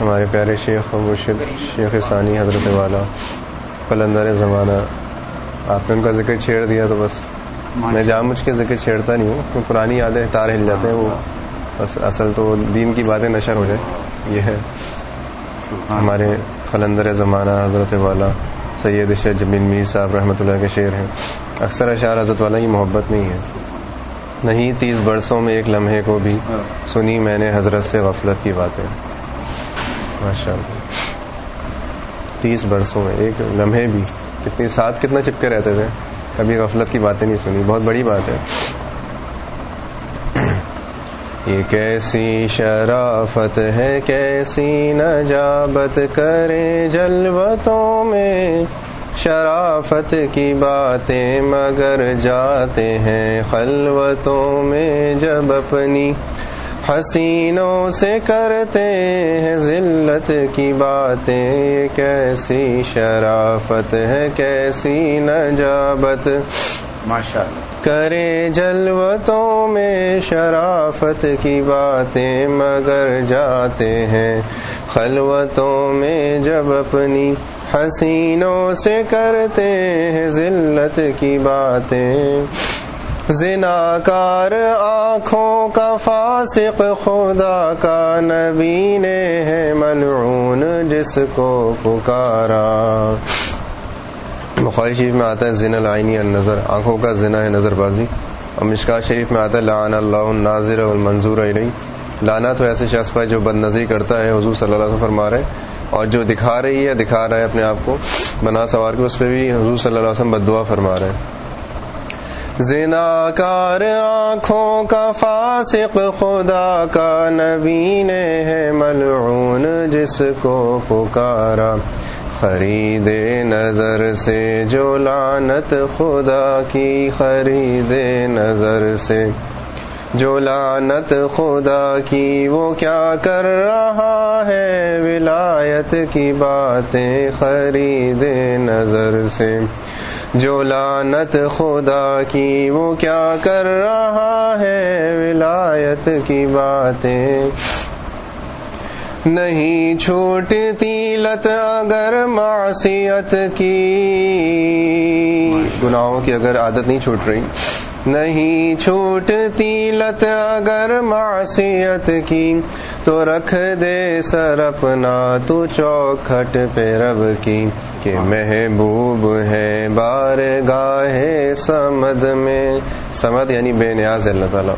ہمارے پیارے شیخ و مرشد شیخ ثانی حضرت والا قلندر زمانہ۔ آپ نے ان کا ذکر چھیڑ دیا تو بس۔ میں جام مجھ کے ذکر چھیڑتا نہیں ہوں پرانی یادیں تار ہل جاتے ہیں وہ بس اصل تو دین کی باتیں نشر ہو جائے یہ ہے۔ ہمارے قلندر زمانہ حضرت والا سید شہ جمیل میر صاحب رحمۃ اللہ کے شعر ہیں۔ اکثر اشعار حضرت والا کی محبت نہیں ہے۔ نہیں تیس برسوں میں ایک لمحے کو بھی سنی میں نے حضرت سے غفلت کی باتیں۔ ماشاء اللہ تیس برسوں میں، ایک لمحے بھی۔ کتنی ساتھ کتنا چپکے رہتے تھے۔ کبھی غفلت کی باتیں نہیں سنی۔ بہت بڑی بات ہے۔ یہ کیسی شرافت ہے، کیسی نجابت کرے جلوتوں میں۔ شرافت کی باتیں مگر جاتے ہیں خلوتوں میں جب اپنی حسینوں سے کرتے ہیں ذلت کی باتیں کیسی شرافت ہے کیسی نجابت۔ ماشاء کرے جلوتوں میں شرافت کی باتیں مگر جاتے ہیں خلوتوں میں جب اپنی حسینوں سے کرتے ہیں ذلت کی باتیں۔ زنا کار آنکھوں کا فاسق خدا کا نبی نے ہے ملعون جس کو پکارا۔ بخاری شریف میں آتا ہے زن العینی النظر، آنکھوں کا زنا ہے نظر بازی۔ اور مشکا شریف میں آتا ہے لعن اللہ الناظر والمنظور علیہ لانا تو ایسے شخص پر جو بد نظری کرتا ہے، حضور صلی اللہ علیہ وسلم فرما رہے اور جو دکھا رہی ہے، دکھا رہا ہے اپنے آپ کو۔ بنا سوار کے اس پہ بھی حضور صلی اللہ علیہ وسلم بد دعا فرما رہے ہیں۔ زنا کار آنکھوں کا فاسق خدا کا نبی نے ہے ملعون جس کو پکارا۔ خرید نظر سے جو لانت خدا کی، خرید نظر سے جو لانت خدا کی۔ وہ کیا کر رہا ہے؟ ولایت کی باتیں خرید نظر سے۔ جو لانت خدا کی، وہ کیا کر رہا ہے؟ ولایت کی باتیں۔ نہیں چھوٹتی لت اگر معصیت کی۔ گناہوں کی اگر عادت نہیں چھوٹ رہی۔ نہیں چھوٹتی لت اگر معصیت کی۔ تو رکھ دے سر اپنا، تو چوکھٹ پہ رب کی، کہ محبوب ہے بار گاہے سمد میں۔ سمد یعنی بے نیاز اللہ تعالیٰ۔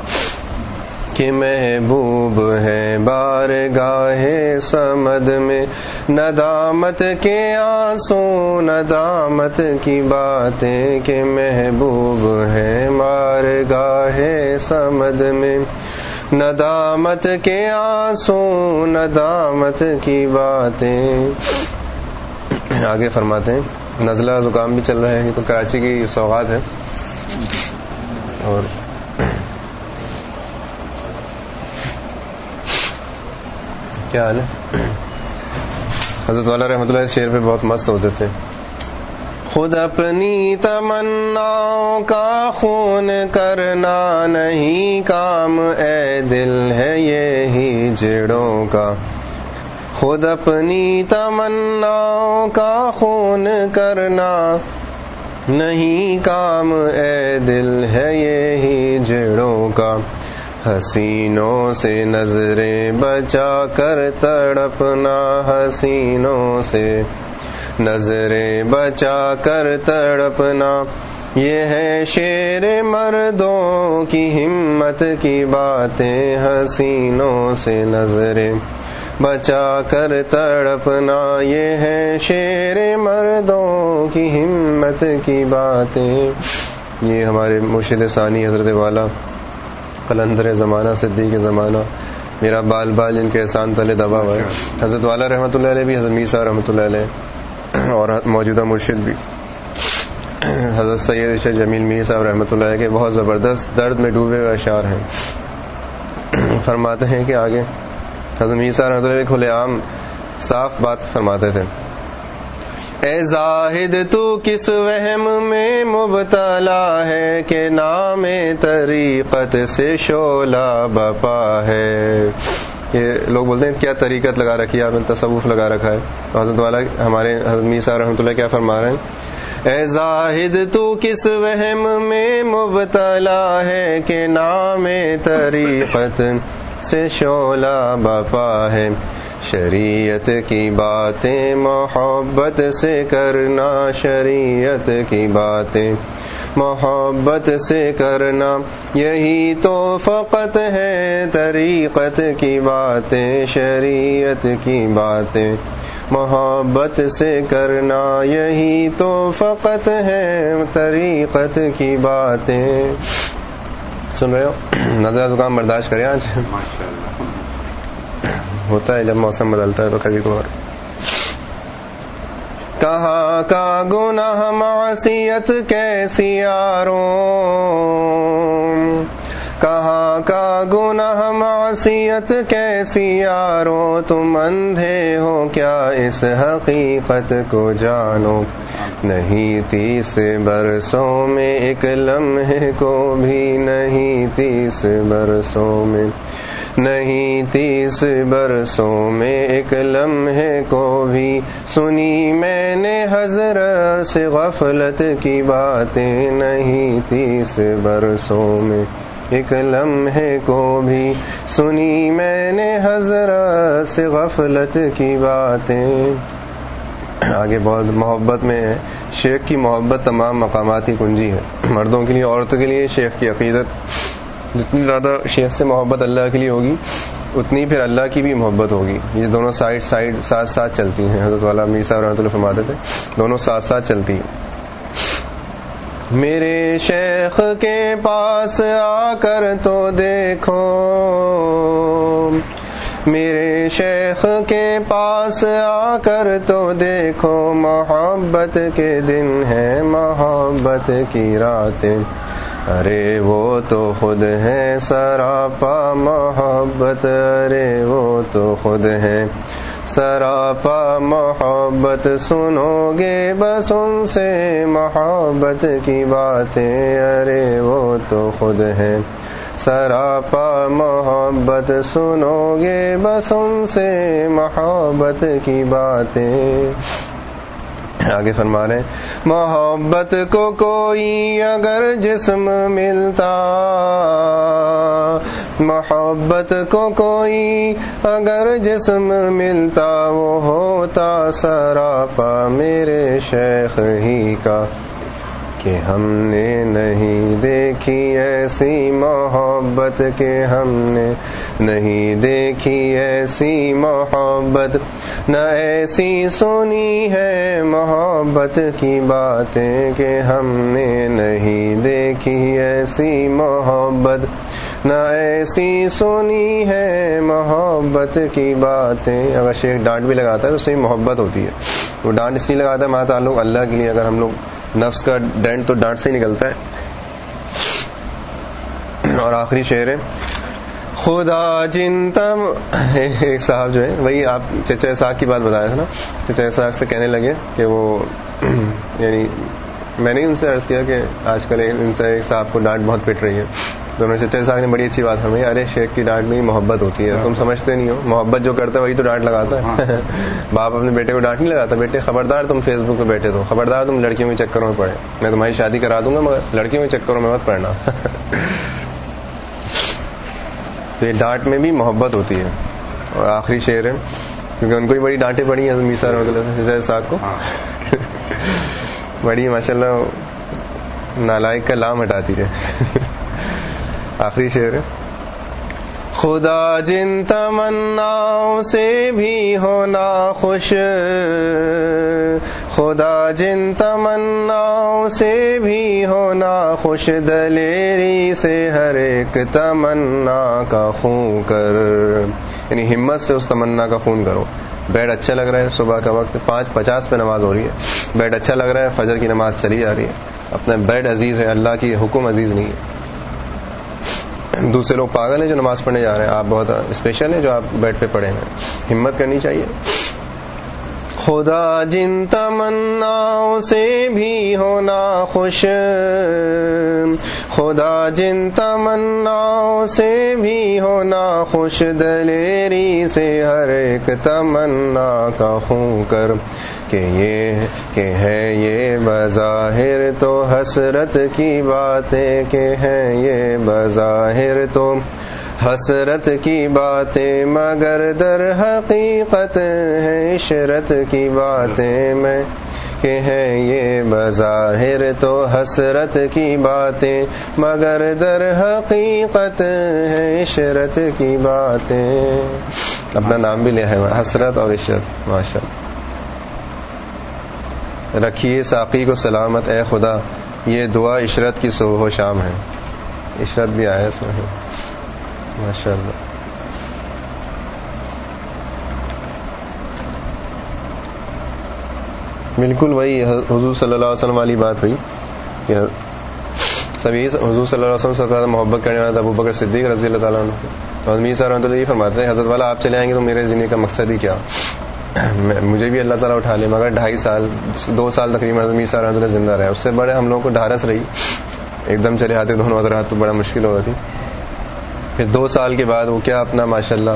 کہ محبوب ہے بار گاہے سمد میں۔ ندامت کے آنسو ندامت کی باتیں، کہ محبوب ہے بار گاہے سمد میں۔ ندامت کے آنسو ندامت کی باتیں۔ آگے فرماتے ہیں۔ نزلہ زکام بھی چل رہا ہے، یہ تو کراچی کی سوغات ہے۔ اور کیا حال ہے؟ حضرت والا رحمۃ اللہ شعر پہ بہت مست ہوتے تھے۔ خود اپنی تمنا کا خون کرنا نہیں کام، اے دل ہے یہی جڑوں کا۔ خود اپنی تمنا کا خون کرنا نہیں کام، اے دل ہے یہی جڑوں کا۔ حسینوں سے نظریں بچا کر تڑپنا، حسینوں سے نظریں بچا کر تڑپنا۔ یہ ہے شیر مردوں کی ہمت کی باتیں، حسینوں سے نظریں۔ بچا کر تڑپنا۔ یہ ہے شیر مردوں کی ہمت کی باتیں۔ یہ ہمارے مرشد ثانی حضرت والا قلندر زمانہ، صدیق زمانہ۔ میرا بال بال ان کے احسان تلے دبا ہوا ہے۔ حضرت والا رحمۃ اللہ علیہ بھی، حضرت میسا رحمۃ اللہ علیہ۔ اور موجودہ مرشد بھی۔ حضرت سید شاہ جمیل میر صاحب رحمۃ اللہ کے بہت زبردست درد میں ڈوبے ہوئے اشعار ہیں۔ فرماتے ہیں کہ آگے حضرت میسا رحمۃ اللہ کھلے عام صاف بات فرماتے تھے۔ اے زاہد، تو کس وہم میں مبتلا ہے کہ نام طریقت سے شولا بپا ہے؟ کہ لوگ بولتے ہیں کیا طریقت لگا رکھی ہے، آپ نے تصوف لگا رکھا ہے۔ حضرت والا ہمارے حضرت میسا رحمۃ اللہ کیا فرما رہے ہیں؟ اے زاہد، تو کس وہم میں مبتلا ہے کہ نام طریقت سے شولا بپا ہے؟ شریعت کی باتیں محبت سے کرنا، شریعت کی باتیں۔ محبت سے کرنا یہی تو فقط ہے طریقت کی باتیں شریعت کی باتیں۔ محبت سے کرنا یہی تو فقط ہے طریقت کی باتیں۔ سن رہے ہو؟ نظر زکام برداشت کریں آج۔ ہوتا ہے جب موسم بدلتا ہے تو کبھی کو کہاں کا گناہ معصیت کیسی یاروں؟ کہاں کا گناہ معصیت کیسی یاروں؟ تم اندھے ہو کیا اس حقیقت کو جانو؟ نہیں، تیس برسوں میں ایک لمحے کو بھی نہیں، تیس برسوں میں نہیں تیس برسوں میں ایک لمحے کو بھی سنی میں نے حضرت سے غفلت کی باتیں نہیں تیس برسوں میں ایک لمحے کو بھی سنی میں نے حضرت سے غفلت کی باتیں آگے بہت محبت میں ہے شیخ کی محبت تمام مقاماتی کنجی ہے مردوں کے لیے، عورتوں کے لیے، شیخ کی عقیدت جتنی زیادہ شیخ سے محبت اللہ کے لیے ہوگی، اتنی پھر اللہ کی بھی محبت ہوگی۔ یہ دونوں سائڈ سائڈ ساتھ ساتھ چلتی ہیں۔ حضرت والا میر صاحب رحمۃ اللہ فرماتے تھے، دونوں ساتھ ساتھ چلتی ہیں۔ میرے شیخ کے پاس آ کر تو دیکھو۔ میرے شیخ کے پاس آ کر تو دیکھو۔ محبت کے دن ہے محبت کی راتیں۔ ارے وہ تو خود ہے سراپا محبت، ارے وہ تو خود ہے سراپا محبت، سنو گے بس ان سے محبت کی باتیں، ارے وہ تو خود ہے سراپا محبت، سنو گے بس ان سے محبت کی باتیں۔ آگے فرما رہے ہیں محبت کو کوئی اگر جسم ملتا، محبت کو کوئی اگر جسم ملتا، وہ ہوتا سراپا میرے شیخ ہی کا۔ کہ ہم نے نہیں دیکھی ایسی محبت کہ ہم نے نہیں دیکھی ایسی محبت، نہ ایسی سنی ہے محبت کی باتیں کہ ہم نے نہیں دیکھی ایسی محبت۔ نہ ایسی سنی ہے محبت کی باتیں۔ اگر شیخ ڈانٹ بھی لگاتا ہے تو صحیح محبت ہوتی ہے۔ وہ ڈانٹ اس لیے لگاتا ہے ماں تعلق اللہ کے لیے۔ اگر ہم لوگ نفس کا ڈینٹ تو ڈانٹ سے ہی نکلتا ہے۔ اور آخری شعر ہے، خدا جنتم ایک صاحب جو ہے، وہی آپ چچا ساگ کی بات بتایا تھا نا۔ چچا ساگ سے کہنے لگے کہ وہ یعنی میں نے ان سے عرض کیا کہ آج کل ان سے ایک صاحب کو ڈانٹ بہت پٹ رہی ہے۔ تو میں صاحب نے بڑی اچھی بات ہمیں، ارے شیخ کی ڈانٹ میں ہی محبت ہوتی ہے، تم سمجھتے نہیں ہو۔ محبت جو کرتا ہے وہی تو ڈانٹ لگاتا ہے۔ باپ اپنے بیٹے کو ڈانٹ نہیں لگاتا، بیٹے خبردار تم فیس بک پہ بیٹھے تو خبردار تم لڑکیوں کے چکروں میں پڑے۔ میں تمہاری شادی کرا دوں گا، مگر لڑکیوں کے چکروں میں مت پڑنا۔ تو یہ ڈانٹ میں بھی محبت ہوتی ہے۔ اور آخری شعر ہے، کیونکہ ان کو بھی بڑی ڈانٹیں پڑی ہیں میسا رحمۃ صاحب کو۔ ہاں۔ بڑی ماشاء اللہ نالائک کا لام ہٹاتی ہے۔ آخری شعر ہے۔ خدا جن تمنا سے بھی ہونا خوش۔ خدا جن تمنا سے بھی ہونا خوش۔ دلیری سے ہر ایک تمنا کا خون کر۔ یعنی ہمت سے اس تمنا کا خون کرو۔ بیڈ اچھا لگ رہا ہے صبح کا وقت۔ پانچ پچاس پہ نماز ہو رہی ہے۔ بیڈ اچھا لگ رہا ہے، فجر کی نماز چلی جا رہی ہے۔ اپنا بیڈ عزیز ہے اللہ کی حکم عزیز نہیں ہے۔ دوسرے لوگ پاگل ہیں جو نماز پڑھنے جا رہے ہیں۔ آپ بہت اسپیشل ہیں جو آپ بیڈ پہ پڑے ہیں۔ ہمت کرنی چاہیے۔ خدا جن تمنا سے بھی ہونا خوش۔ خدا جن تمناؤں سے بھی ہونا خوش۔ دلیری سے ہر ایک تمنا کا خون کر۔ کہ یہ کہ ہے یہ بظاہر تو حسرت کی باتیں کہ ہے یہ بظاہر تو حسرت کی باتیں مگر در حقیقت ہے عشرت کی باتیں میں کہ ہیں یہ بظاہر تو حسرت کی باتیں مگر در حقیقت ہے عشرت کی باتیں۔ اپنا نام بھی لیا ہے حسرت اور عشرت ماشاء رکھیے ساقی کو سلامت، اے خدا، یہ دعا عشرت کی صبح و شام ہے۔ عشرت بھی آیا اس میں۔ ماشاء اللہ بالکل وہی حضور صلی اللہ علیہ وسلم والی بات ہوئی۔ کہ سبھی حضور صلی اللہ علیہ وسلم سے زیادہ محبت کرنے والا ابو بکر صدیق رضی اللہ تعالیٰ عنہ۔ تو حضمی صاحب رحمۃ اللہ یہ فرماتے ہیں، حضرت والا، آپ چلے آئیں گے تو میرے زندگی کا مقصد ہی کیا؟ مجھے بھی اللہ تعالیٰ اٹھا لے، مگر ڈھائی سال، دو سال تقریباً حضمی صاحب رحمۃ اللہ زندہ رہے اس سے بڑے ہم لوگوں کو ڈھارس رہی۔ ایک دم چلے آتے، دونوں حضرات تو بڑا مشکل ہو رہی تھی پھر دو سال کے بعد وہ کیا اپنا ماشاء اللہ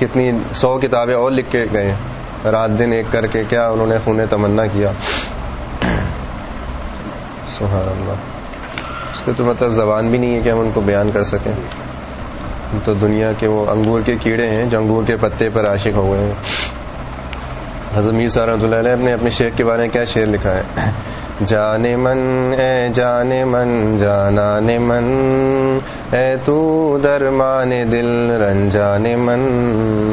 کتنی سو کتابیں اور لکھ کے گئے۔ رات دن ایک کر کے کیا انہوں نے خون تمنا کیا۔ سبحان اللہ اس کے تو مطلب زبان بھی نہیں ہے کہ ہم ان کو بیان کر سکیں۔ تو دنیا کے وہ انگور کے کیڑے ہیں جو انگور کے پتے پر عاشق ہو گئے ہیں۔ حضرت میر رحمۃ اللہ علیہ نے اپنے شیخ کے بارے میں کیا شعر لکھا ہے؟ جانے من، اے جانے من جانان من، اے تو درمان دل رنجان من۔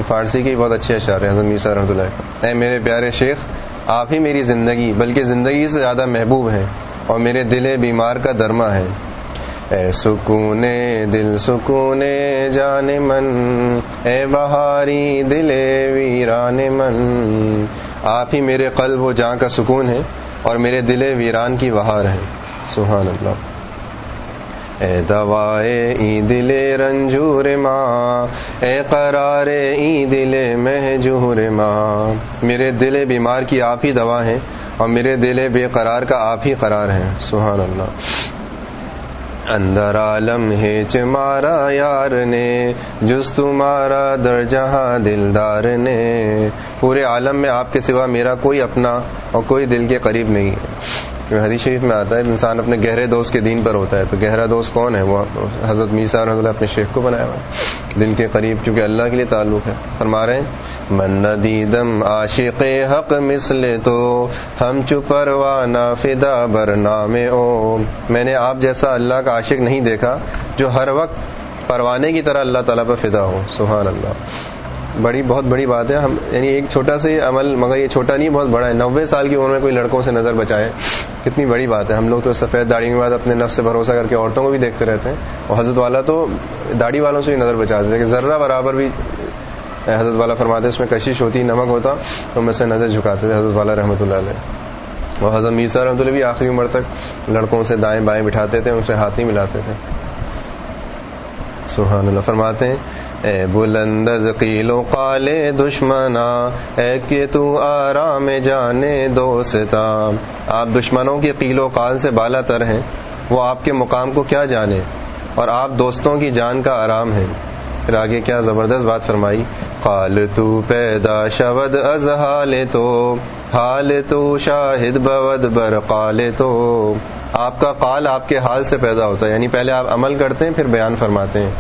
فارسی کی بہت اچھے اشعار ہیں حضرت رحمۃ اللہ اے میرے پیارے شیخ، آپ ہی میری زندگی، بلکہ زندگی سے زیادہ محبوب ہیں اور میرے دل بیمار کا درما ہے اے سکون دل، سکون جان من، اے بہاری دل ویران من۔ آپ ہی میرے قلب و جاں کا سکون ہے اور میرے دل ویران کی بہار ہے۔ سبحان اللہ۔ اے دوائے ای دل رنجور ماں، اے قرار ای دل محجور ماں۔ میرے دل بیمار کی آپ ہی دوا ہے اور میرے دل بے قرار کا آپ ہی قرار ہے سبحان اللہ۔ اندر عالم ہے چمارا یار نے جس تمہارا در جہاں دلدار نے۔ پورے عالم میں آپ کے سوا میرا کوئی اپنا اور کوئی دل کے قریب نہیں ہے۔ حدیث شریف میں آتا ہے، انسان اپنے گہرے دوست کے دین پر ہوتا ہے، تو گہرا دوست کون ہے؟ وہ حضرت میسا رحمۃ اللہ اپنے شیخ کو بنایا ہوا دل کے قریب کیونکہ اللہ کے لیے تعلق ہے۔ فرما رہے ہیں، من ندیدم عاشق حق مثل تو، ہم چپروانا فدا بر نام او۔ میں نے آپ جیسا اللہ کا عاشق نہیں دیکھا، جو ہر وقت پروانے کی طرح اللہ تعالیٰ پر فدا ہو۔ سبحان اللہ۔ بڑی، بہت بڑی بات ہے۔ ہم یعنی ایک چھوٹا سا عمل، مگر یہ چھوٹا نہیں، بہت بڑا ہے۔ نوے سال کی عمر میں کوئی لڑکوں سے نظر بچائے، کتنی بڑی بات ہے۔ ہم لوگ تو سفید داڑھی کے بعد اپنے نفس سے بھروسہ کر کے عورتوں کو بھی دیکھتے رہتے ہیں۔ اور حضرت والا تو داڑھی والوں سے ہی نظر بچاتے تھے کہ ذرہ برابر بھی حضرت والا فرماتے اس میں کشش ہوتی، نمک ہوتا، تو میں سے نظر جھکاتے تھے۔ حضرت والا رحمۃ اللہ علیہ۔ اور حضرت میسا رحمۃ اللہ بھی آخری عمر تک لڑکوں سے دائیں بائیں بٹھاتے تھے، ان سے ہاتھ نہیں ملاتے تھے۔ سبحان اللہ، فرماتے ہیں اے بلند قیل و قالے دشمنا اے کہ تو آرام جانے دوستا آپ دشمنوں کے قیل و قال سے بالا تر ہیں، وہ آپ کے مقام کو کیا جانے؟ اور آپ دوستوں کی جان کا آرام ہے پھر آگے کیا زبردست بات فرمائی؟ قال تو پیدا شود از حال تو حال تو شاہد بود بر قال تو۔ آپ کا قال آپ کے حال سے پیدا ہوتا ہے یعنی پہلے آپ عمل کرتے ہیں، پھر بیان فرماتے ہیں۔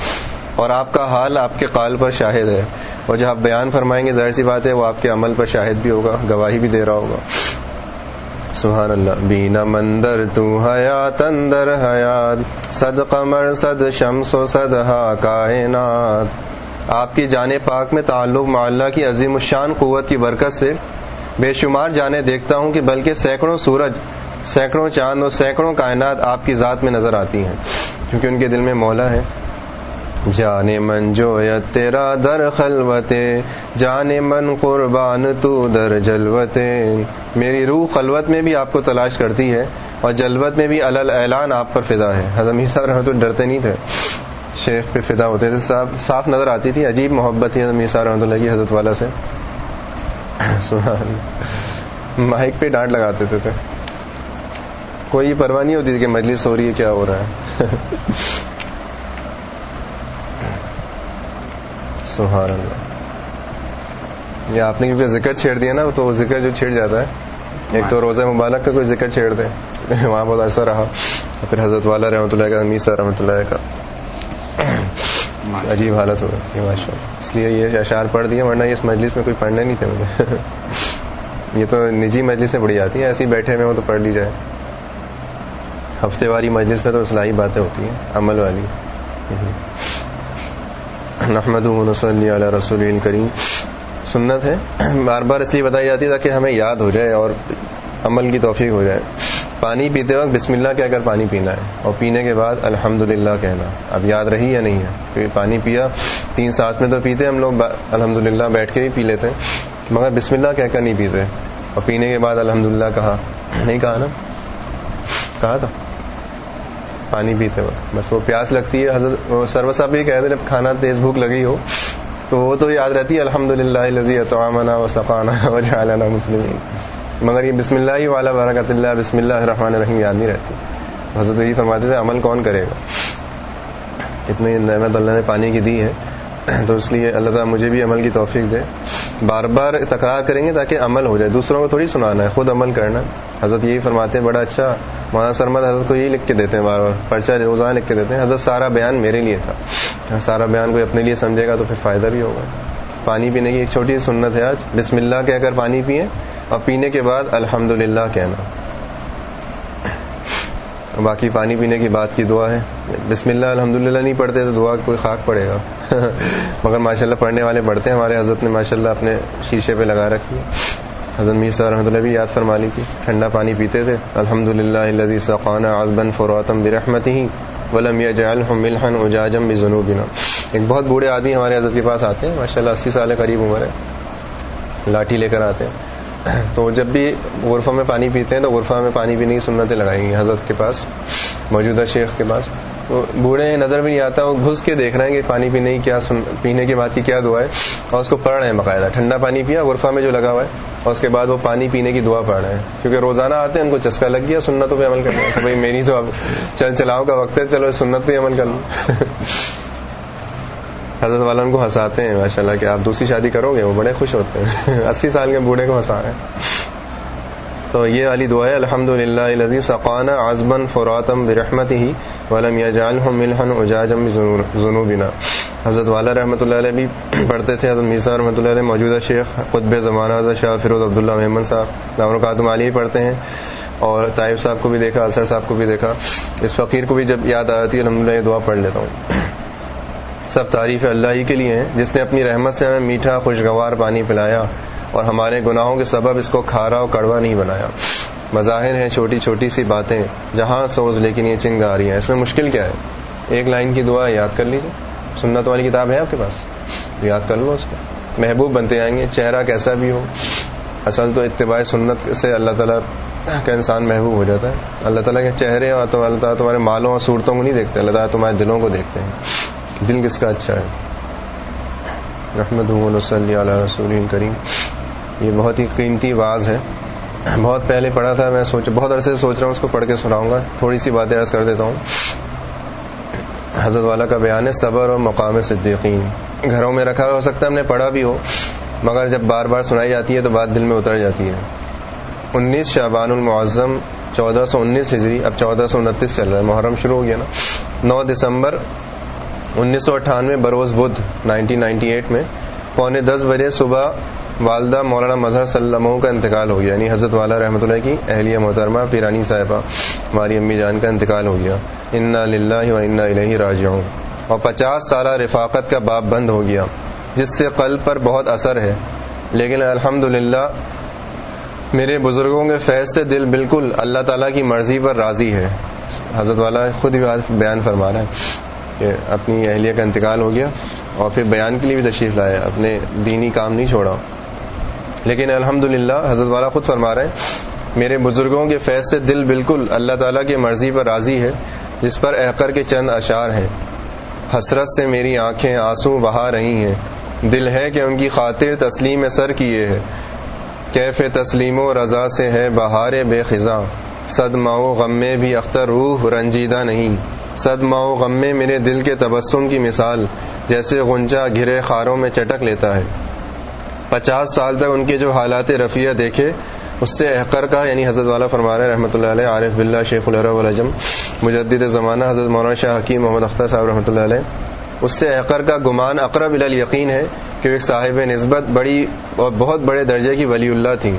اور آپ کا حال آپ کے قال پر شاہد ہے۔ اور جب آپ بیان فرمائیں گے، ظاہر سی بات ہے، وہ آپ کے عمل پر شاہد بھی ہوگا، گواہی بھی دے رہا ہوگا۔ سبحان اللہ بینا مندر تو حیات، اندر حیات۔ صد قمر صد شمس و صد ہا، کائنات۔ آپ کی جانے پاک میں تعلق معلّہ کی عظیم الشان قوت کی برکت سے بے شمار جانے دیکھتا ہوں کہ بلکہ سینکڑوں سورج، سینکڑوں چاند اور سینکڑوں کائنات آپ کی ذات میں نظر آتی ہیں۔ کیونکہ ان کے دل میں مولا ہے۔ جانے من جو تیرا در خلوتے جانے من قربان تو در جلوتے میری روح خلوت میں بھی آپ کو تلاش کرتی ہے اور جلوت میں بھی الل اعلان آپ پر فدا ہے۔ حضم صاحب رحمت ڈرتے نہیں تھے۔ شیخ پہ فدا ہوتے تھے۔ صاف نظر آتی تھی۔ عجیب محبت تھی حضم صاحب رحمۃ اللہ کی، حضرت والا سے۔ مائک پہ ڈانٹ لگاتے تھے کوئی پرواہ نہیں ہوتی تھی کہ مجلس ہو رہی ہے، کیا ہو رہا ہے۔ سبحان اللہ۔ یا آپ نے کیونکہ ذکر چھیڑ دیا نا تو وہ ذکر جو چھیڑ جاتا ہے۔ ایک تو روزہ مبارک کا کوئی ذکر چھیڑ دے۔ وہاں بہت عرصہ رہا۔ پھر حضرت والا رحمۃ اللہ کا امیسا رحمۃ اللہ کا۔ عجیب حالت ہو گئی۔ ماشاء اللہ اس لیے یہ اشعار پڑھ دیا ورنہ اس مجلس میں کوئی پڑھنے نہیں تھے مجھے۔ یہ تو نجی مجلس سے بڑی آتی ہے ایسی بیٹھے ہوئے ہو تو پڑھ لی جائے۔ ہفتے واری مجلس میں تو اصلاحی باتیں ہوتی ہیں عمل والی۔ نحمد صلی علی رسول کریم سنت ہے۔ بار بار اس لیے بتائی جاتی ہے تاکہ ہمیں یاد ہو جائے اور عمل کی توفیق ہو جائے۔ پانی پیتے وقت بسم اللہ کہہ کر پانی پینا ہے اور پینے کے بعد الحمد کہنا۔ اب یاد رہی یا نہیں ہے؟ کیونکہ پانی پیا، تین سانس میں تو پیتے ہم لوگ الحمد بیٹھ کے بھی پی لیتے ہیں۔ مگر بسم اللہ کہہ کر نہیں پیتے۔ اور پینے کے بعد الحمد کہا۔ نہیں کہا نا؟ کہا تھا پانی پیتے وقت۔ بس وہ پیاس لگتی ہے۔ حضرت سرو صاحب یہ کہتے جب کھانا تیز بھوک لگی ہو، تو وہ تو یاد رہتی ہے الحمد للہ لذی تو و سفانہ و جعلنا مسلمین۔ مگر یہ بسم اللہ والا برکت اللہ، بسم اللہ الرحمن الرحیم یاد نہیں رہتی۔ حضرت یہی فرماتے تھے، عمل کون کرے گا؟ اتنی نعمت اللہ نے پانی کی دی ہے، تو اس لیے اللہ تعالیٰ مجھے بھی عمل کی توفیق دے۔ بار بار تکرار کریں گے تاکہ عمل ہو جائے۔ دوسروں کو تھوڑی سنانا ہے، خود عمل کرنا۔ حضرت یہی فرماتے ہیں، بڑا اچھا۔ مولانا سرمد حضرت کو یہی لکھ کے دیتے ہیں بار بار، پرچہ روزانہ لکھ کے دیتے ہیں۔ حضرت سارا بیان میرے لیے تھا۔ سارا بیان کوئی اپنے لیے سمجھے گا تو پھر فائدہ بھی ہوگا۔ پانی پینے کی ایک چھوٹی سنت ہے آج۔ بسم اللہ کہہ کر پانی پیئیں اور پینے کے بعد الحمد کہنا۔ باقی پانی پینے کی بات کی دعا ہے۔ بسم اللہ الحمد نہیں پڑھتے تو دعا کوئی خاک پڑے گا۔ مگر ماشاء اللہ پڑھنے والے پڑھتے ہیں۔ ہمارے حضرت نے ماشاء اللہ اپنے شیشے پہ لگا رکھی ہے۔ حضرت میر صاحب رحمۃ اللہ بھی یاد فرما لی تھی۔ ٹھنڈا پانی پیتے تھے۔ الحمد للہ سقانہ آزبن فروتم برحمت ہی ولم ملحن اجاجم بھی جنوبنا ایک بہت بوڑھے آدمی ہمارے حضرت کے پاس آتے ہیں۔ ماشاء اللہ اسی سال قریب عمر ہے۔ لاٹھی لے کر آتے ہیں۔ تو جب بھی غرفہ میں پانی پیتے ہیں تو غرفہ میں پانی پینے کی سنتیں لگائیں گی حضرت کے پاس، موجودہ شیخ کے پاس۔ بوڑھے نظر بھی نہیں آتا، وہ گھس کے دیکھ رہے ہیں کہ پانی پینے کی کیا پینے کے بعد کی کیا دعا ہے۔ اور اس کو پڑھ رہے ہیں باقاعدہ۔ ٹھنڈا پانی پیا، غرفہ میں جو لگا ہوا ہے، اور اس کے بعد وہ پانی پینے کی دعا پڑھ رہے ہیں۔ کیونکہ روزانہ آتے ہیں، ان کو چسکا لگ گیا، سنتوں پہ عمل کرنا کہ بھائی میری تو اب چل چلاؤ کا وقت ہے، چلو سنت پہ عمل کر لوں حضرت والا ان کو ہنساتے ہیں ماشاء اللہ کہ آپ دوسری شادی کرو گے، وہ بڑے خوش ہوتے ہیں۔ اسی سال کے بوڑھے کو ہنسا رہے ہیں۔ تو یہ علی دعا ہے الحمد للہ سقانہ آزمن فراتم برحمت ہی ولم ملحن اجاجم جنوبنا حضرت والا رحمۃ اللہ علیہ بھی پڑھتے تھے، حضرت مرزا رحمۃ اللہ علیہ موجودہ شیخ، قطب زمانہ حضرت شاہ فیروز عبداللہ محمد صاحب دامر قاتم علی بھی پڑھتے ہیں۔ اور طائف صاحب کو بھی دیکھا، اثر صاحب کو بھی دیکھا۔ اس فقیر کو بھی جب یاد آتی ہے الحمد للہ یہ دعا پڑھ لیتا ہوں۔ سب تعریف اللہ ہی کے لیے ہیں۔ جس نے اپنی رحمت سے ہمیں میٹھا خوشگوار پانی پلایا اور ہمارے گناہوں کے سبب اس کو کھارا اور کڑوا نہیں بنایا۔ مظاہر ہیں چھوٹی چھوٹی سی باتیں، جہاں سوز لیکن یہ چنگ آ رہی ہیں۔ اس میں مشکل کیا ہے؟ ایک لائن کی دعا یاد کر لیجیے سنت والی کتاب ہے آپ کے پاس؟ یاد کر لو اس کو۔ محبوب بنتے آئیں گے، چہرہ کیسا بھی ہو۔ اصل تو اتباع سنت سے اللہ تعالیٰ کا انسان محبوب ہو جاتا ہے۔ اللہ تعالیٰ کے چہرے اور تو اللہ تعالیٰ تمہارے مالوں اور صورتوں کو نہیں دیکھتے، اللہ تعالیٰ تمہارے دلوں کو دیکھتے ہیں۔ دل کس کا اچھا ہے؟ رحمد صلی رسول کریم۔ یہ بہت ہی قیمتی باز ہے۔ بہت پہلے پڑھا تھا، میں سوچ بہت عرصے سے سوچ رہا ہوں، اس کو پڑھ کے سناؤں گا۔ تھوڑی سی باتیں عرض کر دیتا ہوں۔ حضرت والا کا بیان ہے، صبر اور مقام صدیقین۔ گھروں میں رکھا ہو سکتا ہے، ہم نے پڑھا بھی ہو، مگر جب بار بار سنائی جاتی ہے تو بات دل میں اتر جاتی ہے۔ انیس شعبان المعظم، چودہ سو انیس ہجری، اب چودہ سو انتیس چل رہا ہے، محرم شروع ہو گیا نا۔ نو دسمبر انیس سو اٹھانوے بروز بدھ، نائنٹین نائنٹی ایٹ میں پونے دس بجے صبح والدہ مولانا مظہر صلی اللہ کا انتقال ہو گیا یعنی حضرت والا رحمۃ اللہ کی اہلیہ محترمہ پیرانی صاحبہ ہماری امی جان کا انتقال ہو گیا۔ انا للہ و انا الہ راجعون۔ اور پچاس سالہ رفاقت کا باب بند ہو گیا، جس سے قلب پر بہت اثر ہے۔ لیکن الحمد میرے بزرگوں کے فیض سے دل بالکل اللہ تعالیٰ کی مرضی پر راضی ہے۔ حضرت والا خود ہی بیان فرما رہا ہے کہ اپنی اہلیہ کا انتقال ہو گیا اور پھر بیان کے لیے بھی تشریف لائے، اپنے دینی کام نہیں چھوڑا۔ لیکن الحمد حضرت والا خود فرما رہے ہیں، میرے بزرگوں کے فیض سے دل بالکل اللہ تعالیٰ کی مرضی پر راضی ہے، جس پر احکر کے چند اشعار ہیں۔ حسرت سے میری آنکھیں آنسو بہا رہی ہیں۔ دل ہے کہ ان کی خاطر تسلیم سر کیے ہے کیف تسلیم و رضا سے ہے بہار بے خزاں۔ صدمہ و غم میں بھی اختر روح رنجیدہ نہیں۔ صد و غم میں میرے دل کے تبسم کی مثال، جیسے غنچہ گھرے خاروں میں چٹک لیتا ہے۔ پچاس سال تک ان کے جو حالات رفیہ دیکھے، اس سے احقر کا یعنی حضرت والا فرما رہے رحمۃ اللہ علیہ، عارف بلّہ شیخ الرب الجم مجدد زمانہ حضرت مولانا شاہ حکیم محمد اختر صاحب، رحمۃ اللہ علیہ۔ اس سے احقر کا گمان اقرب یقین ہے کہ وہ ایک صاحب نسبت بڑی اور بہت بڑے درجے کی ولی اللہ تھی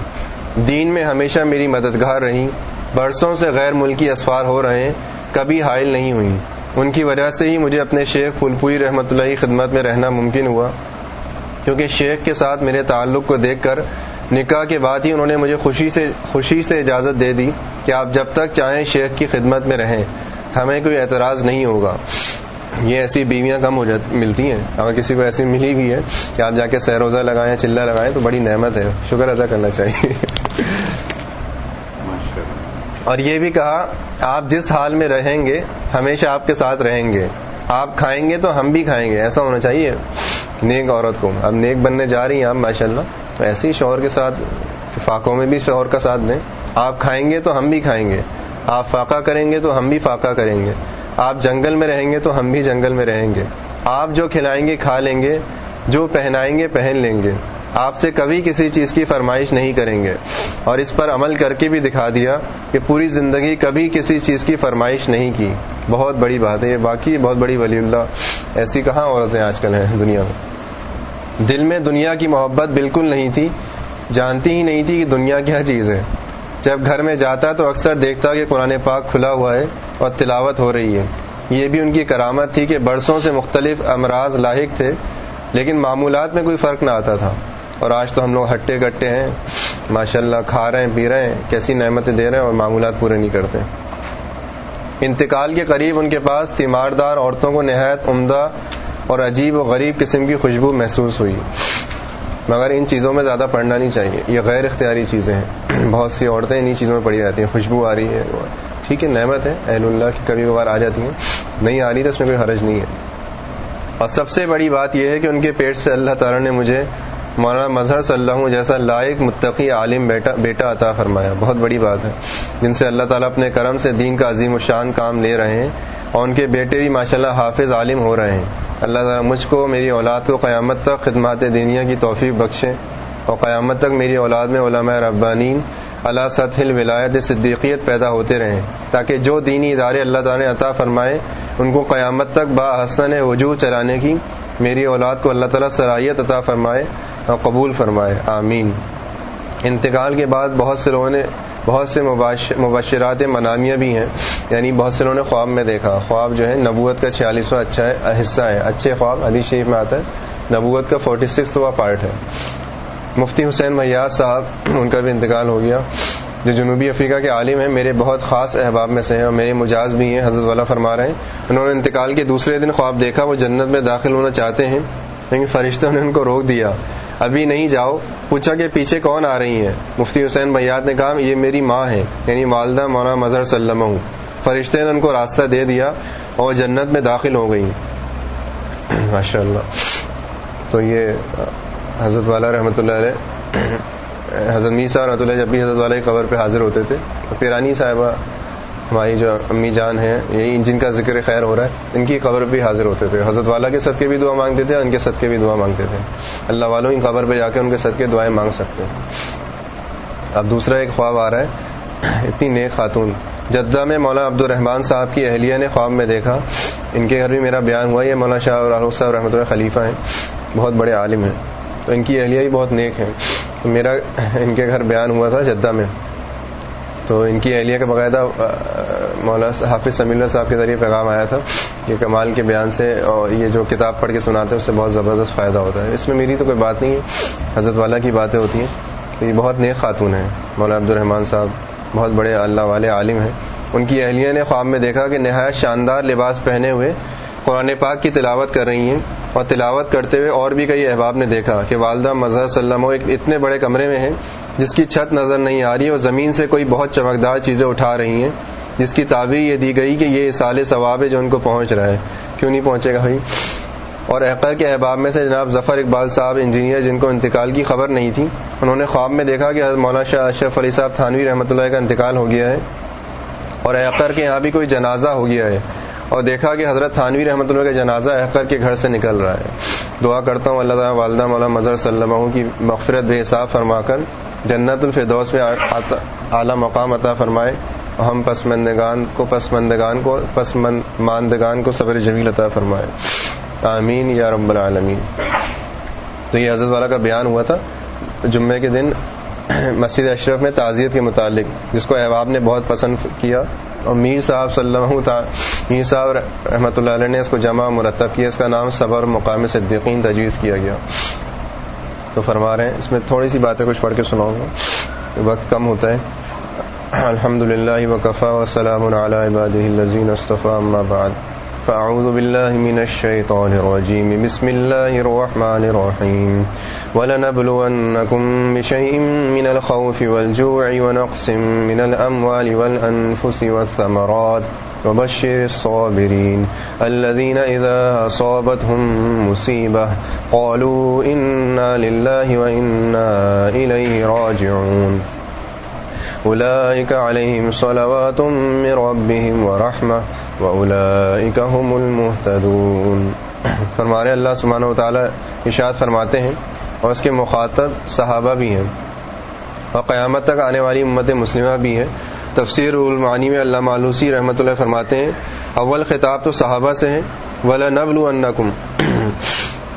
دین میں ہمیشہ میری مددگار رہیں، برسوں سے غیر ملکی اسفار ہو رہے ہیں۔ کبھی حائل نہیں ہوئی۔ ان کی وجہ سے ہی مجھے اپنے شیخ پھولپوئی رحمۃ اللہ کی خدمت میں رہنا ممکن ہوا۔ کیونکہ شیخ کے ساتھ میرے تعلق کو دیکھ کر نکاح کے بعد ہی انہوں نے مجھے خوشی سے خوشی سے اجازت دے دی کہ آپ جب تک چاہیں شیخ کی خدمت میں رہیں۔ ہمیں کوئی اعتراض نہیں ہوگا۔ یہ ایسی بیویاں کم ہو ملتی ہیں۔ اگر کسی کو ایسی ملی بھی ہے کہ آپ جا کے سہروزہ لگائیں، چلہ لگائیں، تو بڑی نعمت ہے۔ شکر ادا کرنا چاہیے۔ اور یہ بھی کہا، آپ جس حال میں رہیں گے، ہمیشہ آپ کے ساتھ رہیں گے۔ آپ کھائیں گے تو ہم بھی کھائیں گے، ایسا ہونا چاہیے۔ نیک عورت کو۔ اب نیک بننے جا رہی ہیں آپ ماشاء اللہ تو ایسے ہی شوہر کے ساتھ فاقوں میں بھی شوہر کا ساتھ دیں۔ آپ کھائیں گے تو ہم بھی کھائیں گے۔ آپ فاقہ کریں گے تو ہم بھی فاقہ کریں گے۔ آپ جنگل میں رہیں گے تو ہم بھی جنگل میں رہیں گے۔ آپ جو کھلائیں گے، کھا لیں گے، جو پہنائیں گے، پہن لیں گے۔ آپ سے کبھی کسی چیز کی فرمائش نہیں کریں گے۔ اور اس پر عمل کر کے بھی دکھا دیا کہ پوری زندگی کبھی کسی چیز کی فرمائش نہیں کی۔ بہت بڑی بات ہے یہ۔ باقی بہت بڑی ولی اللہ۔ ایسی کہاں عورتیں آج کل ہیں دنیا میں؟ دل میں دنیا کی محبت بالکل نہیں تھی۔ جانتی ہی نہیں تھی کہ دنیا کیا چیز ہے۔ جب گھر میں جاتا تو اکثر دیکھتا کہ قرآن پاک کھلا ہوا ہے اور تلاوت ہو رہی ہے۔ یہ بھی ان کی کرامت تھی کہ برسوں سے مختلف امراض لاحق تھے، لیکن معمولات میں کوئی فرق نہ آتا تھا۔ اور آج تو ہم لوگ ہٹے کٹے ہیں ماشاء اللہ کھا رہے ہیں، پی رہے ہیں، کیسی نعمتیں دے رہے ہیں اور معمولات پورے نہیں کرتے۔ انتقال کے قریب ان کے پاس تیماردار عورتوں کو نہایت عمدہ اور عجیب و غریب قسم کی خوشبو محسوس ہوئی۔ مگر ان چیزوں میں زیادہ پڑھنا نہیں چاہیے، یہ غیر اختیاری چیزیں ہیں۔ بہت سی عورتیں انہیں چیزوں میں پڑی جاتی ہیں، خوشبو آ رہی ہے۔ ٹھیک ہے، نعمت ہے، اہل اللہ کی کبھی کبھار آ جاتی ہیں۔ نہیں آ رہی تو اس میں کوئی حرج نہیں ہے۔ اور سب سے بڑی بات یہ ہے کہ ان کے پیٹ سے اللہ تعالیٰ نے مجھے مولانا مظہر صلی اللہ جیسا لائق متقی عالم بیٹا بیٹا عطا فرمایا۔ بہت بڑی بات ہے۔ جن سے اللہ تعالیٰ اپنے کرم سے دین کا عظیم الشان کام لے رہے ہیں اور ان کے بیٹے بھی ماشاءاللہ حافظ عالم ہو رہے ہیں۔ اللہ تعالیٰ مجھ کو، میری اولاد کو قیامت تک خدمات دینیا کی توفیق بخشیں اور قیامت تک میری اولاد میں علماء ربانین اللہ سطح ولایت صدیقیت پیدا ہوتے رہیں۔ تاکہ جو دینی ادارے اللہ تعالیٰ نے عطا فرمائے، ان کو قیامت تک با حسن وجود چلانے کی میری اولاد کو اللہ تعالیٰ صلاحیت عطا فرمائے اور قبول فرمائے۔ آمین۔ انتقال کے بعد بہت سے لوگوں نے بہت سے مبشرات منامیہ بھی ہیں۔ یعنی بہت سے لوگوں نے خواب میں دیکھا۔ خواب جو ہے، نبوت کا چھیالیسواں اچھا ہے حصہ ہے۔ اچھے خواب، حدیث شریف میں آتا ہے۔ نبوت کا فورٹی سکسواں پارٹ ہے۔ مفتی حسین میاض صاحب، ان کا بھی انتقال ہو گیا۔ جو جنوبی افریقہ کے عالم ہیں، میرے بہت خاص احباب میں سے ہیں اور میرے مجاز بھی ہیں، حضرت والا فرما رہے ہیں۔ انہوں نے انتقال کے دوسرے دن خواب دیکھا، وہ جنت میں داخل ہونا چاہتے ہیں، لیکن فرشتوں نے ان کو روک دیا۔ ابھی نہیں جاؤ، پوچھا کہ پیچھے کون آ رہی ہیں؟ مفتی حسین بیات نے کہا، یہ میری ماں ہے یعنی والدہ مولانا مظہر سلم ہوں۔ فرشتے نے ان کو راستہ دے دیا اور جنت میں داخل ہو گئی ماشاء اللہ تو یہ حضرت والا رحمۃ اللہ علیہ حضرت میسا رحمۃ اللہ جب بھی حضرت والا کی قبر پہ حاضر ہوتے تھے پیرانی صاحبہ، ہماری جو امی جان ہیں، یہی جن کا ذکر خیر ہو رہا ہے، ان کی قبر پہ حاضر ہوتے تھے۔ حضرت والا کے صدقے بھی دعا مانگتے تھے، ان کے صدقے بھی دعا مانگتے تھے۔ اللہ والوں کی قبر پہ جا کے ان کے صدقے دعائیں مانگ سکتے ہیں۔ اب دوسرا ایک خواب آ رہا ہے، اتنی نیک خاتون۔ جدہ میں مولانا عبد الرحمان صاحب کی اہلیہ نے خواب میں دیکھا۔ ان کے گھر بھی میرا بیان ہوا یہ مولانا شاہ صاحب رحمۃ اللہ خلیفہ ہیں، بہت بڑے عالم ہیں۔ تو ان کی اہلیہ بھی بہت نیک ہیں۔ میرا ان کے گھر بیان ہوا تھا جدہ میں۔ تو ان کی اہلیہ کا باقاعدہ مولانا حافظ سمی اللہ صاحب کے ذریعے پیغام آیا تھا کہ کمال کے بیان سے، اور یہ جو کتاب پڑھ کے سناتے ہیں، اس سے بہت زبردست فائدہ ہوتا ہے۔ اس میں میری تو کوئی بات نہیں ہے۔ حضرت والا کی باتیں ہوتی ہیں۔ تو یہ بہت نیک خاتون ہیں۔ مولانا عبدالرحمان صاحب بہت بڑے اللہ والے عالم ہیں۔ ان کی اہلیہ نے خواب میں دیکھا کہ نہایت شاندار لباس پہنے ہوئے قرآن پاک کی تلاوت کر رہی ہیں۔ اور تلاوت کرتے ہوئے اور بھی کئی احباب نے دیکھا کہ والدہ مظہر سلم ایک اتنے بڑے کمرے میں ہیں جس کی چھت نظر نہیں آ رہی اور زمین سے کوئی بہت چمکدار چیزیں اٹھا رہی ہیں جس کی تعبیر یہ دی گئی کہ یہ سال ثواب ہے جو ان کو پہنچ رہا ہے۔ کیوں نہیں پہنچے گا بھائی؟ اور احقر کے احباب میں سے جناب ظفر اقبال صاحب انجینئر جن کو انتقال کی خبر نہیں تھی، انہوں نے خواب میں دیکھا کہ مولانا شاہ اشرف علی صاحب تھانوی رحمۃ اللہ کا انتقال ہو گیا ہے اور احقر کے یہاں بھی کوئی جنازہ ہو گیا ہے۔ اور دیکھا کہ حضرت تھانوی رحمۃ اللہ کا جنازہ احکر کے گھر سے نکل رہا ہے۔ دعا کرتا ہوں اللہ تعالیٰ والدہ مولا مظہر صلی اللہ علیہ کی مغفرت بے حساب فرما کر جنت الفردوس میں اعلیٰ مقام عطا فرمائے اور ہم پسمندگان کو پسمندگان کو پسماندگان کو صبر جمیل عطا فرمائے۔ آمین یا رب العالمین۔ تو یہ حضرت والا کا بیان ہوا تھا۔ جمعے کے دن مسجد اشرف میں تعزیت کے متعلق، جس کو احباب نے بہت پسند کیا۔ اور میر صاحب صلی اللہ میر صاحب رحمۃ اللہ علیہ نے اس کو جمع مرتب کیا، اس کا نام صبر مقام صدیقین تجویز کیا گیا۔ تو فرما رہے ہیں، اس میں تھوڑی سی باتیں کچھ پڑھ کے سناؤں گا۔ وقت کم ہوتا ہے۔ الحمد للہ وقفا وسلام الزین بعد۔ فأعوذ بالله من الشيطان الرجيم. بسم الله الرحمن الرحيم. ولنبلونكم بشيء من الخوف والجوع ونقص من الأموال والأنفس والثمرات. وبشر الصابرين الذين إذا أصابتهم مصيبة قالوا إنا لله وإنا إليه راجعون. أولئك عليهم صلوات من ربهم ورحمة، وأولئك هم المهتدون. فرمانے اللہ سبحانہ و تعالی اشاد فرماتے ہیں اور اس کے مخاطب صحابہ بھی ہیں اور قیامت تک آنے والی امت مسلمہ بھی ہیں۔ تفسیر المعانی میں اللہ معلوسی رحمۃ اللہ فرماتے ہیں، اول خطاب تو صحابہ سے ہیں ولا نبل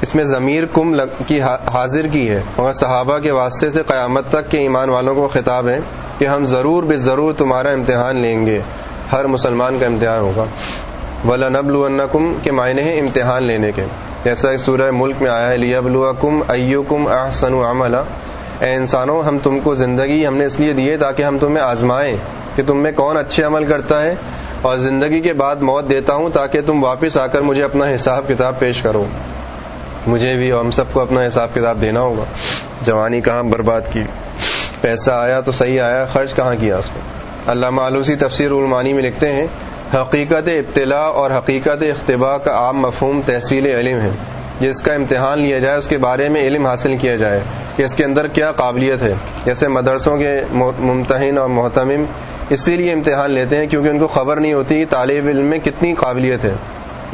اس میں ضمیر کم کی حاضر کی ہے۔ اور صحابہ کے واسطے سے قیامت تک کے ایمان والوں کو خطاب ہے کہ ہم ضرور بے ضرور تمہارا امتحان لیں گے۔ ہر مسلمان کا امتحان ہوگا۔ ولا نبل کم کے معنی ہیں امتحان لینے کے۔ جیسا سورہ ملک میں آیا ہے لیا بلو کم ایو کم احسن عملہ اے انسانوں، ہم تم کو زندگی ہم نے اس لیے دیے تاکہ ہم تمہیں آزمائیں کہ تم میں کون اچھے عمل کرتا ہے۔ اور زندگی کے بعد موت دیتا ہوں تاکہ تم واپس آ کر مجھے اپنا حساب کتاب پیش کرو۔ مجھے بھی ہم سب کو اپنا حساب کتاب دینا ہوگا۔ جوانی کہاں برباد کی؟ پیسہ آیا تو صحیح آیا، خرچ کہاں کیا اس کو اللہ معلوسی تفسیر المانی میں لکھتے ہیں، حقیقت ابتلاء اور حقیقت اختباء کا عام مفہوم تحصیل علم ہے۔ جس کا امتحان لیا جائے، اس کے بارے میں علم حاصل کیا جائے کہ اس کے اندر کیا قابلیت ہے۔ جیسے مدرسوں کے ممتحن اور محتمم اسی لیے امتحان لیتے ہیں کیونکہ ان کو خبر نہیں ہوتی طالب علم میں کتنی قابلیت ہے۔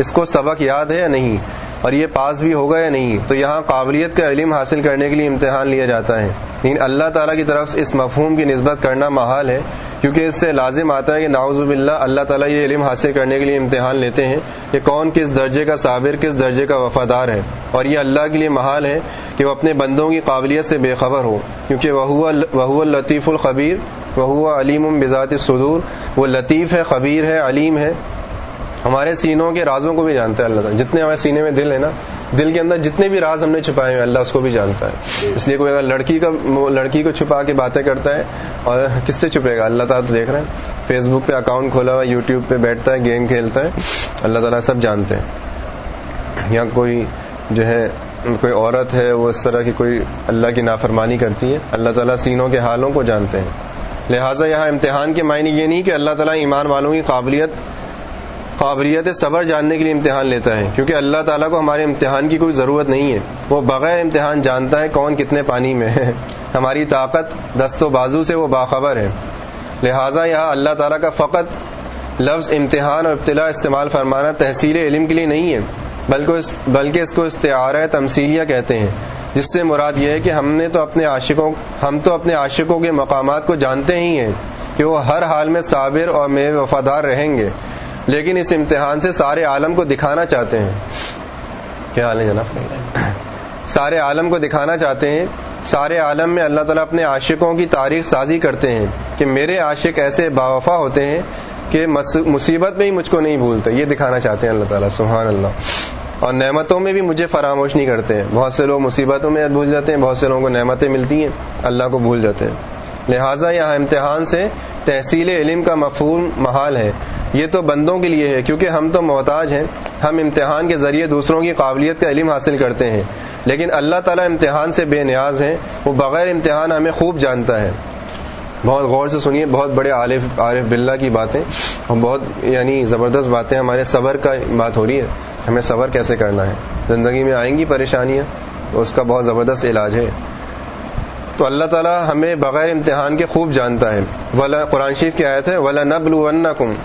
اس کو سبق یاد ہے یا نہیں؟ اور یہ پاس بھی ہوگا یا نہیں؟ تو یہاں قابلیت کا علم حاصل کرنے کے لیے امتحان لیا جاتا ہے۔ لیکن اللہ تعالیٰ کی طرف اس مفہوم کی نسبت کرنا محال ہے، کیونکہ اس سے لازم آتا ہے کہ ناوز باللہ اللہ تعالیٰ یہ علم حاصل کرنے کے لیے امتحان لیتے ہیں کہ کون کس درجے کا صابر، کس درجے کا وفادار ہے۔ اور یہ اللہ کے لیے محال ہے کہ وہ اپنے بندوں کی قابلیت سے بے خبر ہو، کیونکہ وہ لطیف الخبیر، وہ علیم بذات الصدور۔ وہ لطیف ہے، خبیر ہے، علیم ہے۔ ہمارے سینوں کے رازوں کو بھی جانتا ہے اللہ تعالیٰ۔ جتنے ہمارے سینے میں دل ہے نا، دل کے اندر جتنے بھی راز ہم نے چھپائے ہیں، اللہ اس کو بھی جانتا ہے۔ اس لیے کوئی اگر لڑکی کا لڑکی کو چھپا کے باتیں کرتا ہے اور کس سے چھپے گا؟ اللہ تعالیٰ تو دیکھ رہے ہیں فیس بک پہ اکاؤنٹ کھولا ہوا یوٹیوب پہ بیٹھتا ہے گیم کھیلتا ہے۔ اللہ تعالیٰ سب جانتے ہیں۔ یا کوئی جو ہے، کوئی عورت ہے، وہ اس طرح کی کوئی اللہ کی نافرمانی کرتی ہے۔ اللہ تعالیٰ سینوں کے حالوں کو جانتے ہیں۔ لہٰذا یہاں امتحان کے معنی یہ نہیں کہ اللہ تعالیٰ ایمان والوں کی قابلیت قابلیت صبر جاننے کے لیے امتحان لیتا ہے، کیونکہ اللہ تعالیٰ کو ہمارے امتحان کی کوئی ضرورت نہیں ہے۔ وہ بغیر امتحان جانتا ہے کون کتنے پانی میں ہے۔ ہماری طاقت دست و بازو سے وہ باخبر ہے۔ لہٰذا یہاں اللہ تعالیٰ کا فقط لفظ امتحان اور ابتلا استعمال فرمانا تحصیل علم کے لیے نہیں ہے، بلکہ اس کو استعارہ تمثیلیہ کہتے ہیں۔ جس سے مراد یہ ہے کہ ہم نے تو اپنے عاشقوں، ہم تو اپنے عاشقوں کے مقامات کو جانتے ہی ہیں کہ وہ ہر حال میں صابر اور میں وفادار رہیں گے۔ لیکن اس امتحان سے سارے عالم کو دکھانا چاہتے ہیں۔ کیا حال ہے جناب؟ سارے عالم کو دکھانا چاہتے ہیں۔ سارے عالم میں اللہ تعالیٰ اپنے عاشقوں کی تاریخ سازی کرتے ہیں کہ میرے عاشق ایسے باوفا ہوتے ہیں کہ مصیبت میں ہی مجھ کو نہیں بھولتے۔ یہ دکھانا چاہتے ہیں اللہ تعالیٰ، سبحان اللہ۔ اور نعمتوں میں بھی مجھے فراموش نہیں کرتے۔ ہیں بہت سے لوگ مصیبتوں میں بھول جاتے ہیں، بہت سے لوگوں کو نعمتیں ملتی ہیں، اللہ کو بھول جاتے ہیں۔ لہٰذا یہاں امتحان سے تحصیل علم کا مفہوم محال ہے۔ یہ تو بندوں کے لیے ہے، کیونکہ ہم تو محتاج ہیں۔ ہم امتحان کے ذریعے دوسروں کی قابلیت کا علم حاصل کرتے ہیں۔ لیکن اللہ تعالیٰ امتحان سے بے نیاز ہیں۔ وہ بغیر امتحان ہمیں خوب جانتا ہے۔ بہت غور سے سنیے، بہت بڑے عارف عارف بلّہ کی باتیں۔ اور بہت یعنی زبردست باتیں۔ ہمارے صبر کا بات ہو رہی ہے۔ ہمیں صبر کیسے کرنا ہے؟ زندگی میں آئیں گی پریشانیاں اس کا بہت زبردست علاج ہے۔ تو اللہ تعالیٰ ہمیں بغیر امتحان کے خوب جانتا ہے۔ ولا قرآن شریف کی آیت ہے، ولا نبل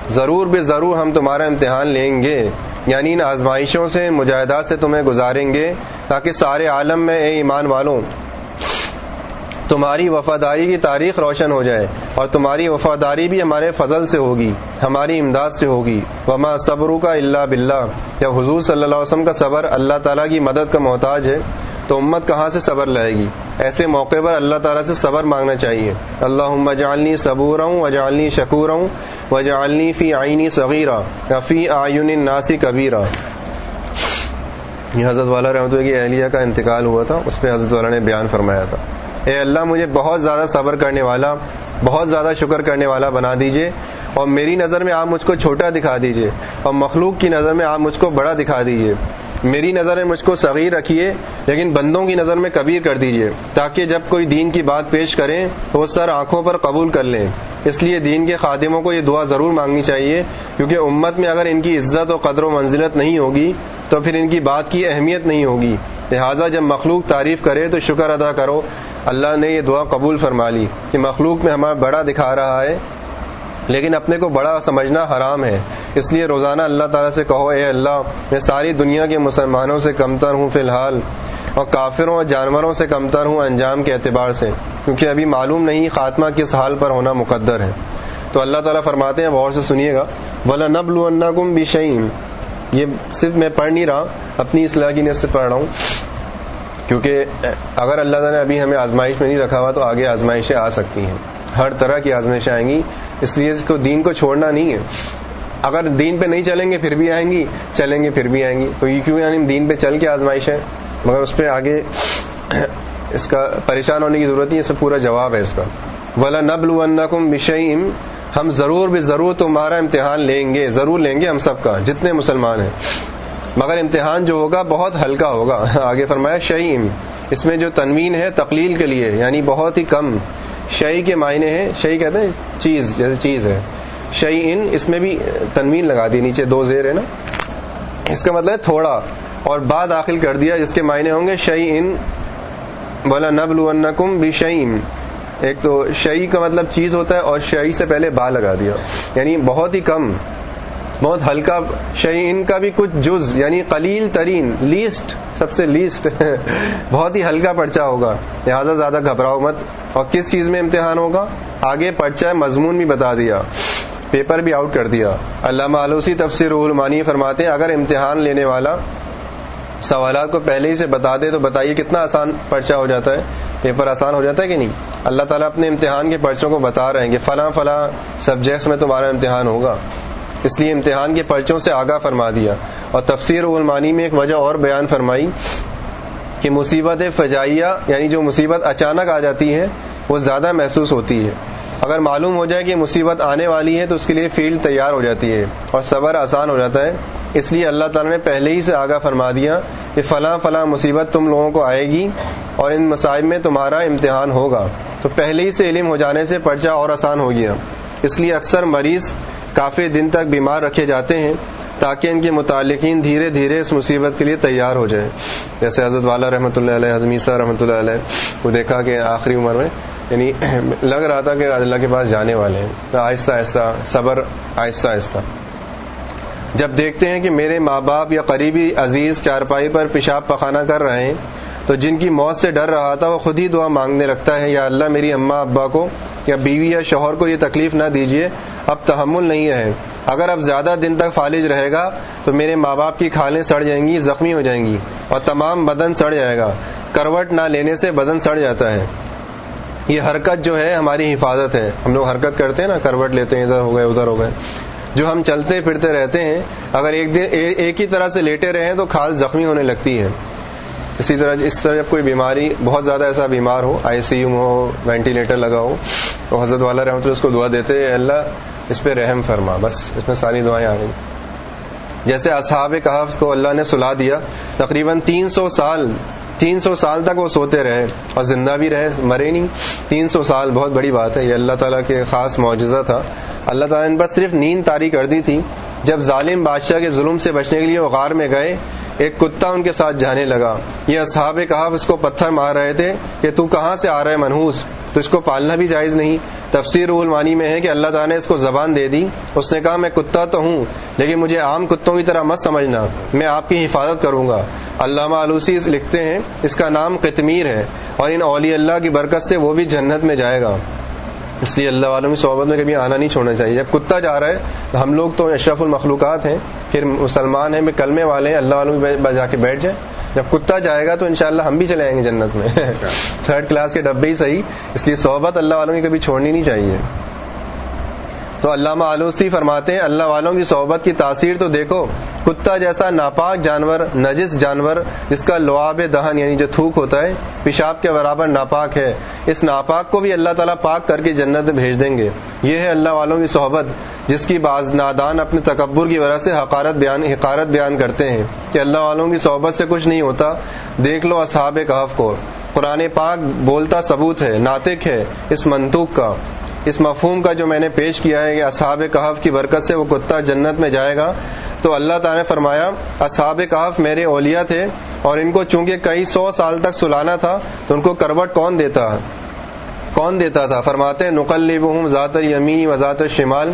ضرور بے ضرور ہم تمہارا امتحان لیں گے۔ یعنی ان آزمائشوں سے، مجاہدات سے تمہیں گزاریں گے تاکہ سارے عالم میں، اے ایمان والوں تمہاری وفاداری کی تاریخ روشن ہو جائے اور تمہاری وفاداری بھی ہمارے فضل سے ہوگی، ہماری امداد سے ہوگی۔ وما صبر کا اللہ بلّہ جب حضور صلی اللہ علیہ وسلم کا صبر اللہ تعالیٰ کی مدد کا محتاج ہے، تو امت کہاں سے صبر لائے گی؟ ایسے موقع پر اللہ تعالیٰ سے صبر مانگنا چاہیے۔ اللہ جالنی صبور ہوں و جالنی شکور ہوں و جالنی فی آئینی صغیرہ فی آئین ناسی کبیرہ یہ حضرت والا رحمت کی اہلیہ کا انتقال ہوا تھا، اس پہ حضرت والا نے بیان فرمایا تھا۔ اے اللہ مجھے بہت زیادہ صبر کرنے والا بہت زیادہ شکر کرنے والا بنا دیجیے اور میری نظر میں آپ مجھ کو چھوٹا دکھا دیجیے اور مخلوق کی نظر میں آپ مجھ کو بڑا دکھا دیجیے میری نظر میں مجھ کو صغیر رکھیے لیکن بندوں کی نظر میں کبیر کر دیجیے تاکہ جب کوئی دین کی بات پیش کریں تو وہ سر آنکھوں پر قبول کر لیں اس لیے دین کے خادموں کو یہ دعا ضرور مانگنی چاہیے کیونکہ امت میں اگر ان کی عزت و قدر و منزلت نہیں ہوگی تو پھر ان کی بات کی اہمیت نہیں ہوگی لہٰذا جب مخلوق تعریف کرے تو شکر ادا کرو اللہ نے یہ دعا قبول فرما لی کہ مخلوق میں ہمارا بڑا دکھا رہا ہے، لیکن اپنے کو بڑا سمجھنا حرام ہے۔ اس لیے روزانہ اللہ تعالیٰ سے کہو، اے اللہ، میں ساری دنیا کے مسلمانوں سے کمتر ہوں فی الحال، اور کافروں اور جانوروں سے کمتر ہوں انجام کے اعتبار سے، کیونکہ ابھی معلوم نہیں خاتمہ کس حال پر ہونا مقدر ہے۔ تو اللہ تعالیٰ فرماتے ہیں، غور سے سنیے گا۔ بولا نبل کم بھی یہ صرف میں پڑھ نہیں رہا، اپنی اصلاح کی نیت سے پڑھ رہا ہوں۔ کیونکہ اگر اللہ تعالیٰ نے ابھی ہمیں آزمائش میں نہیں رکھا ہوا، تو آگے آزمائشیں آ سکتی ہیں۔ ہر طرح کی آزمائشیں آئیں گی، اس لیے اس کو دین کو چھوڑنا نہیں ہے۔ اگر دین پہ نہیں چلیں گے، پھر بھی آئیں گی، چلیں گے، پھر بھی آئیں گی۔ تو یہ کیوں یعنی دین پہ چل کے آزمائش ہے؟ مگر اس پہ آگے اس کا پریشان ہونے کی ضرورت نہیں اس سے پورا جواب ہے اس کا۔ ولا نبل کم بشعیم ہم ضرور بھی ضرور تمہارا امتحان لیں گے، ضرور لیں گے ہم سب کا، جتنے مسلمان ہیں۔ مگر امتحان جو ہوگا بہت ہلکا ہوگا۔ آگے فرمایا شعیم اس میں جو تنوین ہے تقلیل کے لیے یعنی بہت ہی کم۔ شعی کے معنی ہیں شعی کہتے ہیں چیز، جیسے چیز ہے۔ شعی ان اس میں بھی تنوین لگا دی، نیچے دو زیر ہے نا۔ اس کا مطلب ہے تھوڑا، اور با داخل کر دیا، جس کے معنی ہوں گے شعی ان بولا نبل کم بھی شعیم ایک تو شعی کا مطلب چیز ہوتا ہے، اور شعی سے پہلے با لگا دیا۔ یعنی بہت ہی کم۔ بہت ہلکا شعی ان کا بھی کچھ جز یعنی قلیل ترین، لیسٹ، سب سے لیسٹ بہت ہی ہلکا پرچہ ہوگا۔ لہٰذا زیادہ گھبراؤ مت۔ اور کس چیز میں امتحان ہوگا؟ آگے پرچہ مضمون بھی بتا دیا۔ پیپر بھی آؤٹ کر دیا۔ علامہ آلوسی تفسیر رحمانی فرماتے ہیں، اگر امتحان لینے والا سوالات کو پہلے ہی سے بتا دے تو بتائیے کتنا آسان پرچہ ہو جاتا ہے؟ پیپر آسان ہو جاتا ہے کہ نہیں؟ اللہ تعالیٰ اپنے امتحان کے پرچوں کو بتا رہے ہیں کہ فلاں فلاں سبجیکٹس میں تمہارا امتحان ہوگا۔ اس لیے امتحان کے پرچوں سے آگاہ فرما دیا اور تفسیر علمانی میں ایک وجہ اور بیان فرمائی کہ مصیبت فجائیہ یعنی جو مصیبت اچانک آ جاتی ہے، وہ زیادہ محسوس ہوتی ہے۔ اگر معلوم ہو جائے کہ مصیبت آنے والی ہے، تو اس کے لیے فیلڈ تیار ہو جاتی ہے اور صبر آسان ہو جاتا ہے۔ اس لیے اللہ تعالیٰ نے پہلے ہی سے آگاہ فرما دیا کہ فلاں فلاں مصیبت تم لوگوں کو آئے گی اور ان مسائب میں تمہارا امتحان ہوگا۔ تو پہلے ہی سے علم ہو جانے سے پرچہ اور آسان ہو گیا۔ اس لیے اکثر مریض کافی دن تک بیمار رکھے جاتے ہیں تاکہ ان کے متعلقین دھیرے دھیرے اس مصیبت کے لیے تیار ہو جائیں۔ جیسے حضرت والا رحمۃ اللہ علیہ حضمیسا رحمۃ اللہ علیہ، وہ دیکھا کہ آخری عمر میں یعنی لگ رہا تھا کہ اللہ کے پاس جانے والے ہیں۔ تو آہستہ آہستہ، صبر آہستہ آہستہ۔ جب دیکھتے ہیں کہ میرے ماں باپ یا قریبی عزیز چارپائی پر پیشاب پخانا کر رہے ہیں، تو جن کی موت سے ڈر رہا تھا، وہ خود ہی دعا مانگنے لگتا ہے، یا اللہ میری اما ابا کو یا بیوی یا شوہر کو یہ تکلیف نہ دیجیے اب تحمل نہیں رہے اگر اب زیادہ دن تک فالج رہے گا، تو میرے ماں باپ کی کھالیں سڑ جائیں گی، زخمی ہو جائیں گی اور تمام بدن سڑ جائے گا۔ کروٹ نہ لینے سے بدن سڑ جاتا ہے۔ یہ حرکت جو ہے ہماری حفاظت ہے۔ ہم لوگ حرکت کرتے ہیں نا، کروٹ لیتے ہیں، ادھر ہو گئے، ادھر ہو گئے۔ جو ہم چلتے پھرتے رہتے ہیں، اگر ایک دن، ایک ہی طرح سے لیٹے رہے تو کھال زخمی ہونے لگتی ہے۔ اسی طرح جی، اس طرح جب کوئی بیماری، بہت زیادہ ایسا بیمار ہو آئی سی یو ہو وینٹیلیٹر لگا ہو، تو حضرت والا رحمۃ اللہ اس کو دعا دیتے اللہ، اس پہ رحم فرما، بس، اس میں ساری دعائیں آ گئی جیسے اصحاب کہف کو اللہ نے سلا دیا، تقریباً تین سو سال تین سو سال تک وہ سوتے رہے اور زندہ بھی رہے، مرے نہیں۔ تین سو سال بہت بڑی بات ہے، یہ اللہ تعالیٰ کے خاص معجزہ تھا۔ اللہ تعالیٰ نے بس صرف نیند تاری کر دی تھی۔ جب ظالم بادشاہ کے ظلم سے بچنے کے لیے وہ غار میں گئے، ایک کتا ان کے ساتھ جانے لگا۔ یہ اصحاب کہاف اس کو پتھر مار رہے تھے کہ تو کہاں سے آ رہا ہے منحوس تو اس کو پالنا بھی جائز نہیں۔ تفسیر المانی میں ہے کہ اللہ تعالیٰ نے اس کو زبان دے دی۔ اس نے کہا، میں کتا تو ہوں، لیکن مجھے عام کتوں کی طرح مت سمجھنا۔ میں آپ کی حفاظت کروں گا۔ علامہ آلوسی لکھتے ہیں، اس کا نام قطمیر ہے، اور ان اولی اللہ کی برکت سے وہ بھی جنت میں جائے گا۔ اس لیے اللہ والوں کی صحبت میں کبھی آنا نہیں چھوڑنا چاہیے۔ جب کتا جا رہا ہے تو ہم لوگ تو اشرف المخلوقات ہیں، پھر مسلمان ہیں کلمے والے ہیں۔ اللہ والوں کی جا کے بیٹھ جائیں۔ جب کتا جائے گا تو انشاءاللہ ہم بھی چلے آئیں گے جنت میں۔ تھرڈ کلاس کے ڈبے ہی صحیح، اس لیے صحبت اللہ والوں کی کبھی چھوڑنی نہیں چاہیے۔ تو علامہ آلوسی فرماتے ہیں، اللہ والوں کی صحبت کی تاثیر تو دیکھو، کتا جیسا ناپاک جانور، نجس جانور، جس کا لواب دہن یعنی جو تھوک ہوتا ہے، پیشاب کے برابر ناپاک ہے۔ اس ناپاک کو بھی اللہ تعالیٰ پاک کر کے جنت بھیج دیں گے۔ یہ ہے اللہ والوں کی صحبت، جس کی بعض نادان اپنے تکبر کی وجہ سے حقارت بیان حقارت بیان کرتے ہیں کہ اللہ والوں کی صحبت سے کچھ نہیں ہوتا۔ دیکھ لو اصحاب کہف کو۔ قرآن پاک بولتا ثبوت ہے، ناطق ہے اس منطوق کا۔ اس مفہوم کا جو میں نے پیش کیا ہے کہ اصحاب کہف کی برکت سے وہ کتا جنت میں جائے گا۔ تو اللہ تعالیٰ نے فرمایا، اصحاب کہف میرے اولیا تھے اور ان کو چونکہ کئی سو سال تک سلانا تھا، تو ان کو کروٹ کون دیتا؟ کون دیتا تھا؟ فرماتے نقل ذات یمین و ذات شمال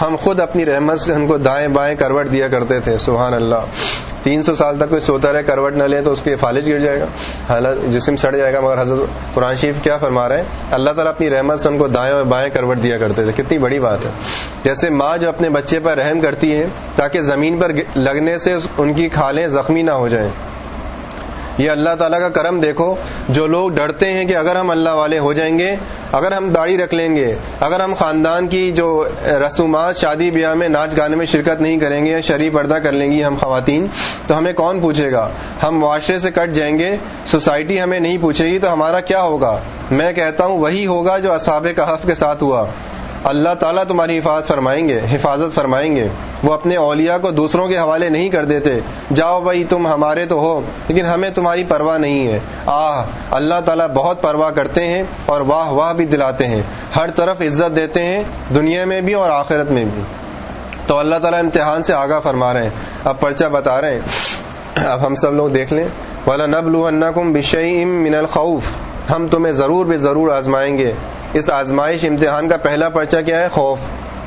ہم خود اپنی رحمت سے ان کو دائیں بائیں کروٹ دیا کرتے تھے، سبحان اللہ۔ تین سو سال تک کوئی سوتا رہے، کروٹ نہ لے تو اس کے فالج گر جائے گا۔ حالت جسم سڑ جائے گا، مگر حضرت قرآن شریف کیا فرما رہے ہیں؟ اللہ تعالیٰ اپنی رحمت سے ان کو دائیں اور بائیں کروٹ دیا کرتے تھے۔ کتنی بڑی بات ہے۔ جیسے ماں جو اپنے بچے پر رحم کرتی ہے، تاکہ زمین پر لگنے سے ان کی کھالیں زخمی نہ ہو جائیں۔ یہ اللہ تعالیٰ کا کرم دیکھو، جو لوگ ڈرتے ہیں کہ اگر ہم اللہ والے ہو جائیں گے، اگر ہم داڑھی رکھ لیں گے، اگر ہم خاندان کی جو رسومات، شادی بیاہ میں، ناچ گانے میں شرکت نہیں کریں گے یا شریف پردہ کر لیں گی ہم خواتین، تو ہمیں کون پوچھے گا؟ ہم معاشرے سے کٹ جائیں گے، سوسائٹی ہمیں نہیں پوچھے گی، تو ہمارا کیا ہوگا؟ میں کہتا ہوں وہی ہوگا جو اصحاب کہف کے ساتھ ہوا۔ اللہ تعالیٰ تمہاری حفاظت فرمائیں گے، حفاظت فرمائیں گے۔ وہ اپنے اولیاء کو دوسروں کے حوالے نہیں کر دیتے۔ جاؤ بھائی، تم ہمارے تو ہو، لیکن ہمیں تمہاری پرواہ نہیں ہے۔ آہ، اللہ تعالیٰ بہت پرواہ کرتے ہیں اور واہ واہ بھی دلاتے ہیں۔ ہر طرف عزت دیتے ہیں، دنیا میں بھی اور آخرت میں بھی۔ تو اللہ تعالیٰ امتحان سے آگاہ فرما رہے ہیں۔ اب پرچہ بتا رہے ہیں۔ اب ہم سب لوگ دیکھ لیں۔ والا نب لو بشعیم من الخوف۔ ہم تمہیں ضرور بھی ضرور آزمائیں گے۔ اس آزمائش امتحان کا پہلا پرچہ کیا ہے؟ خوف.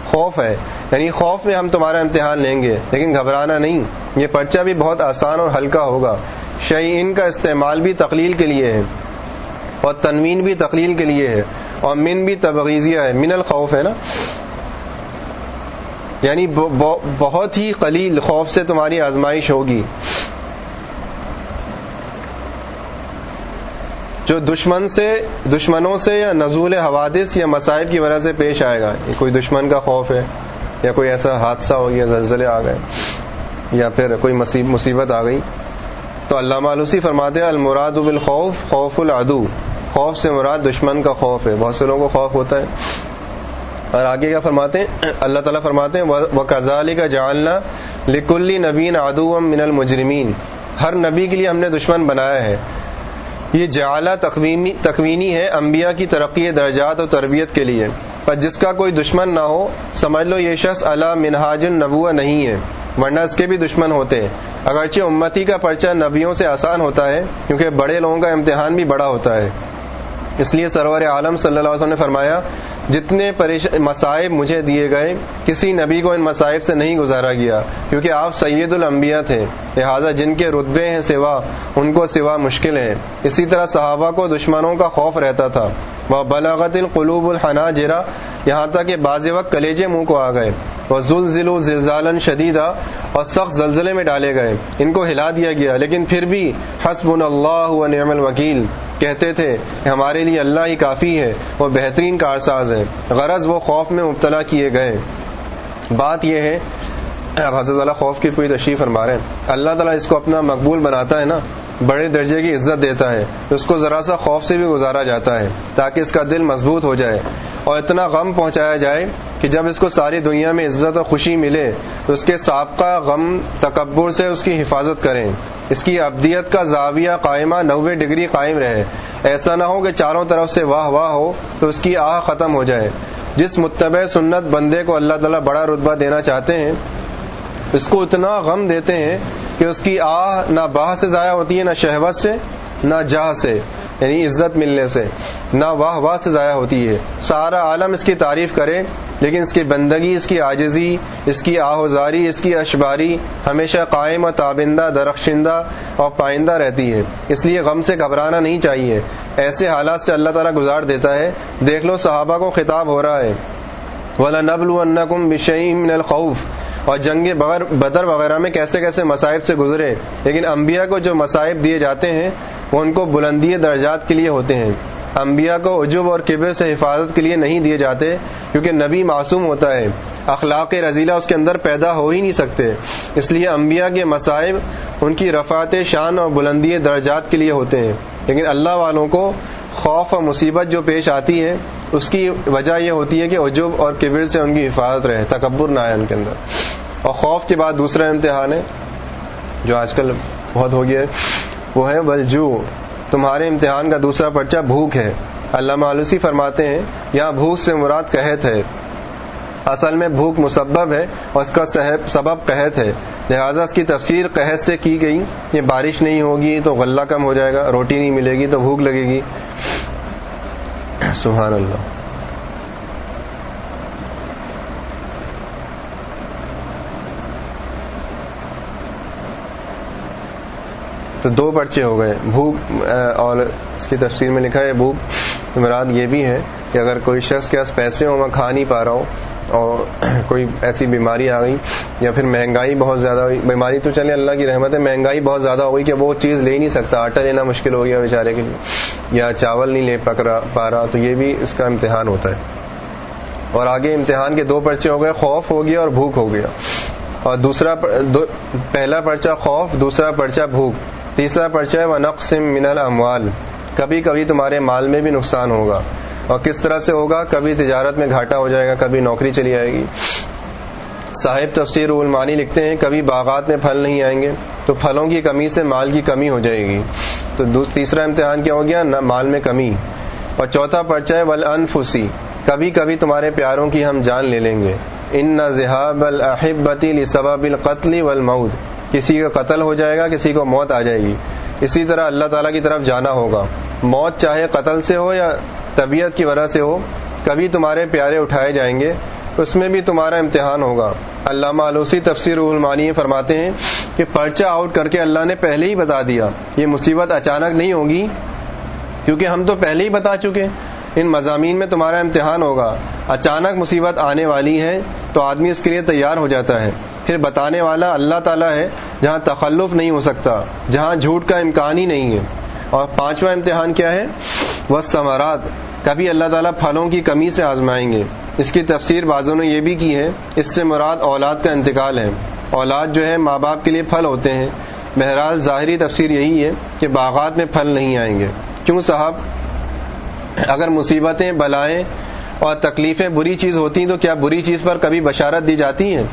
خوف ہے. یعنی خوف میں ہم تمہارا امتحان لیں گے. لیکن گھبرانا نہیں. یہ پرچہ بھی بہت آسان اور ہلکا ہوگا. شعین کا استعمال بھی تقلیل کے لیے ہے. اور تنوین بھی تقلیل کے لیے ہے. اور من بھی تبغیزیہ ہے. من الخوف ہے نا؟ یعنی بہت ہی قلیل خوف سے تمہاری آزمائش ہوگی. جو دشمن سے، دشمنوں سے یا نزول حوادث یا مصائب کی وجہ سے پیش آئے گا۔ کوئی دشمن کا خوف ہے یا کوئی ایسا حادثہ ہو گیا زلزلے آ گئے یا پھر کوئی مصیبت آ گئی۔ تو علامہ علوسی فرماتے ہیں، المراد بالخوف خوف العدو۔ خوف سے مراد دشمن کا خوف ہے۔ بہت سے لوگوں کو خوف ہوتا ہے۔ اور آگے کیا فرماتے ہیں؟ اللہ تعالیٰ فرماتے ہیں وہ کزالی کا جاننا لکلی نبین ادو من المجرمین۔ ہر نبی کے لیے ہم نے دشمن بنایا ہے۔ یہ جعلہ تکوینی ہے انبیاء کی ترقی، درجات اور تربیت کے لیے۔ پر جس کا کوئی دشمن نہ ہو، سمجھ لو یہ شخص اللہ منہاج النبوہ نہیں ہے، ورنہ اس کے بھی دشمن ہوتے ہیں۔ اگرچہ امتی کا پرچہ نبیوں سے آسان ہوتا ہے، کیونکہ بڑے لوگوں کا امتحان بھی بڑا ہوتا ہے۔ اس لیے سرور عالم صلی اللہ علیہ وسلم نے فرمایا جتنے مسائب مجھے دیے گئے، کسی نبی کو ان مسائب سے نہیں گزارا گیا، کیونکہ آپ سید الانبیاء تھے، لہٰذا جن کے رتبے ہیں سوا، ان کو سوا مشکل ہے۔ اسی طرح صحابہ کو دشمنوں کا خوف رہتا تھا۔ وہ بلاغت القلوب الحنا جرا یہاں تک کہ بعض وقت کلیجے منہ کو آ گئے۔ وہ زلزل زلزالن شدیدہ اور سخت زلزلے میں ڈالے گئے۔ ان کو ہلا دیا گیا، لیکن پھر بھی حسب اللہ و نعم الوکیل کہتے تھے کہ ہمارے لیے اللہ ہی کافی ہے، وہ بہترین کارساز ہے غرض وہ خوف میں مبتلا کیے گئے۔ بات یہ ہے اب حضرت اللہ خوف کی پوری تشریف فرما رہے ہیں۔ اللہ تعالیٰ اس کو اپنا مقبول بناتا ہے نا۔ بڑے درجے کی عزت دیتا ہے، اس کو ذرا سا خوف سے بھی گزارا جاتا ہے تاکہ اس کا دل مضبوط ہو جائے اور اتنا غم پہنچایا جائے کہ جب اس کو ساری دنیا میں عزت اور خوشی ملے، تو اس کے سابقہ غم تکبر سے اس کی حفاظت کریں۔ اس کی ابدیت کا زاویہ قائمہ نوے ڈگری قائم رہے۔ ایسا نہ ہو کہ چاروں طرف سے واہ واہ ہو تو اس کی آہ ختم ہو جائے۔ جس متبع سنت بندے کو اللہ تعالیٰ بڑا رتبہ دینا چاہتے ہیں اس کو اتنا غم دیتے ہیں کہ اس کی آہ نہ باہ سے ضائع ہوتی ہے، نہ شہوت سے، نہ جہ سے یعنی عزت ملنے سے، نہ واہ واہ سے ضائع ہوتی ہے۔ سارا عالم اس کی تعریف کرے، لیکن اس کی بندگی، اس کی آجزی اس کی آہوزاری، اس کی اشباری ہمیشہ قائم و تابندہ، درخشندہ اور پائندہ رہتی ہے۔ اس لیے غم سے گھبرانا نہیں چاہیے۔ ایسے حالات سے اللہ تعالیٰ گزار دیتا ہے۔ دیکھ لو صحابہ کو خطاب ہو رہا ہے۔ ولا نبل بشعیم الخوف۔ اور جنگ بدر وغیرہ میں کیسے کیسے مصائب سے گزرے۔ لیکن انبیاء کو جو مصائب دیے جاتے ہیں، وہ ان کو بلندی درجات کے لیے ہوتے ہیں۔ انبیاء کو عجب اور کبر سے حفاظت کے لیے نہیں دیے جاتے، کیونکہ نبی معصوم ہوتا ہے۔ اخلاق رضیلہ اس کے اندر پیدا ہو ہی نہیں سکتے۔ اس لیے انبیاء کے مصائب ان کی رفعت شان اور بلندی درجات کے لیے ہوتے ہیں۔ لیکن اللہ والوں کو خوف اور مصیبت جو پیش آتی ہے اس کی وجہ یہ ہوتی ہے کہ عجب اور کبر سے ان کی حفاظت رہے، تکبر نہ آئے ان کے اندر۔ اور خوف کے بعد دوسرا امتحان ہے، جو آج کل بہت ہو گیا ہے، وہ ہے بلجو تمہارے امتحان کا دوسرا پرچہ بھوک ہے۔ اللہ مالوسی فرماتے ہیں، یہاں بھوک سے مراد قحط ہے۔ اصل میں بھوک مسبب ہے اور اس کا سبب قحط ہے۔ لہٰذا اس کی تفسیر قحط سے کی گئی۔ کہ بارش نہیں ہوگی تو غلہ کم ہو جائے گا، روٹی نہیں ملے گی تو بھوک لگے گی۔ سبحان اللہ۔ تو دو پرچے ہو گئے۔ بھوک اور اس کی تفصیل میں لکھا ہے بھوک۔ مراد یہ بھی ہے کہ اگر کوئی شخص کے پاس پیسے ہوں، میں کھا نہیں پا رہا ہوں اور کوئی ایسی بیماری آ گئی یا پھر مہنگائی بہت زیادہ ہوئی، بیماری تو چلے اللہ کی رحمت ہے، مہنگائی بہت زیادہ ہو گئی کہ وہ چیز لے نہیں سکتا، آٹا لینا مشکل ہو گیا بیچارے کے لیے یا چاول نہیں لے پا رہا، تو یہ بھی اس کا امتحان ہوتا ہے۔ اور آگے امتحان کے دو پرچے ہو گئے، خوف ہو گیا اور بھوک ہو گیا۔ اور دوسرا پہلا پرچہ خوف، دوسرا پرچہ بھوک۔ تیسرا پرچہ ہے وہ نقصم من الاموال کبھی کبھی تمہارے مال میں بھی نقصان ہوگا۔ اور کس طرح سے ہوگا؟ کبھی تجارت میں گھاٹا ہو جائے گا، کبھی نوکری چلی آئے گی۔ صاحب تفسیر المانی لکھتے ہیں، کبھی باغات میں پھل نہیں آئیں گے، تو پھلوں کی کمی سے مال کی کمی ہو جائے گی۔ تو تیسرا امتحان کیا ہو گیا؟ مال میں کمی۔ اور چوتھا پرچہ ہے ول انفسی کبھی کبھی تمہارے پیاروں کی ہم جان لے لیں گے۔ ان نہ ذہاب الحبتی لسبب القتل والموت۔ کسی کا قتل ہو جائے گا، کسی کو موت آ جائے گی۔ اسی طرح اللہ تعالیٰ کی طرف جانا ہوگا۔ موت چاہے قتل سے ہو یا طبیعت کی وجہ سے ہو، کبھی تمہارے پیارے اٹھائے جائیں گے، اس میں بھی تمہارا امتحان ہوگا۔ اللہ معلوسی تفسیر المانی فرماتے ہیں کہ پرچہ آؤٹ کر کے اللہ نے پہلے ہی بتا دیا۔ یہ مصیبت اچانک نہیں ہوگی، کیونکہ ہم تو پہلے ہی بتا چکے۔ ان مضامین میں تمہارا امتحان ہوگا۔ اچانک مصیبت آنے والی ہے تو آدمی اس کے لیے تیار ہو جاتا ہے۔ پھر بتانے والا اللہ تعالیٰ ہے، جہاں تخلف نہیں ہو سکتا، جہاں جھوٹ کا امکان ہی نہیں ہے۔ اور پانچواں امتحان کیا ہے؟ وہ سمارات کبھی اللہ تعالیٰ پھلوں کی کمی سے آزمائیں گے۔ اس کی تفسیر بازوں نے یہ بھی کی ہے، اس سے مراد اولاد کا انتقال ہے۔ اولاد جو ہے، ماں باپ کے لیے پھل ہوتے ہیں۔ بہرحال ظاہری تفسیر یہی ہے کہ باغات میں پھل نہیں آئیں گے۔ کیوں صاحب؟ اگر مصیبتیں، بلائیں اور تکلیفیں بری چیز ہوتی ہیں تو کیا بری چیز پر کبھی بشارت دی جاتی ہیں؟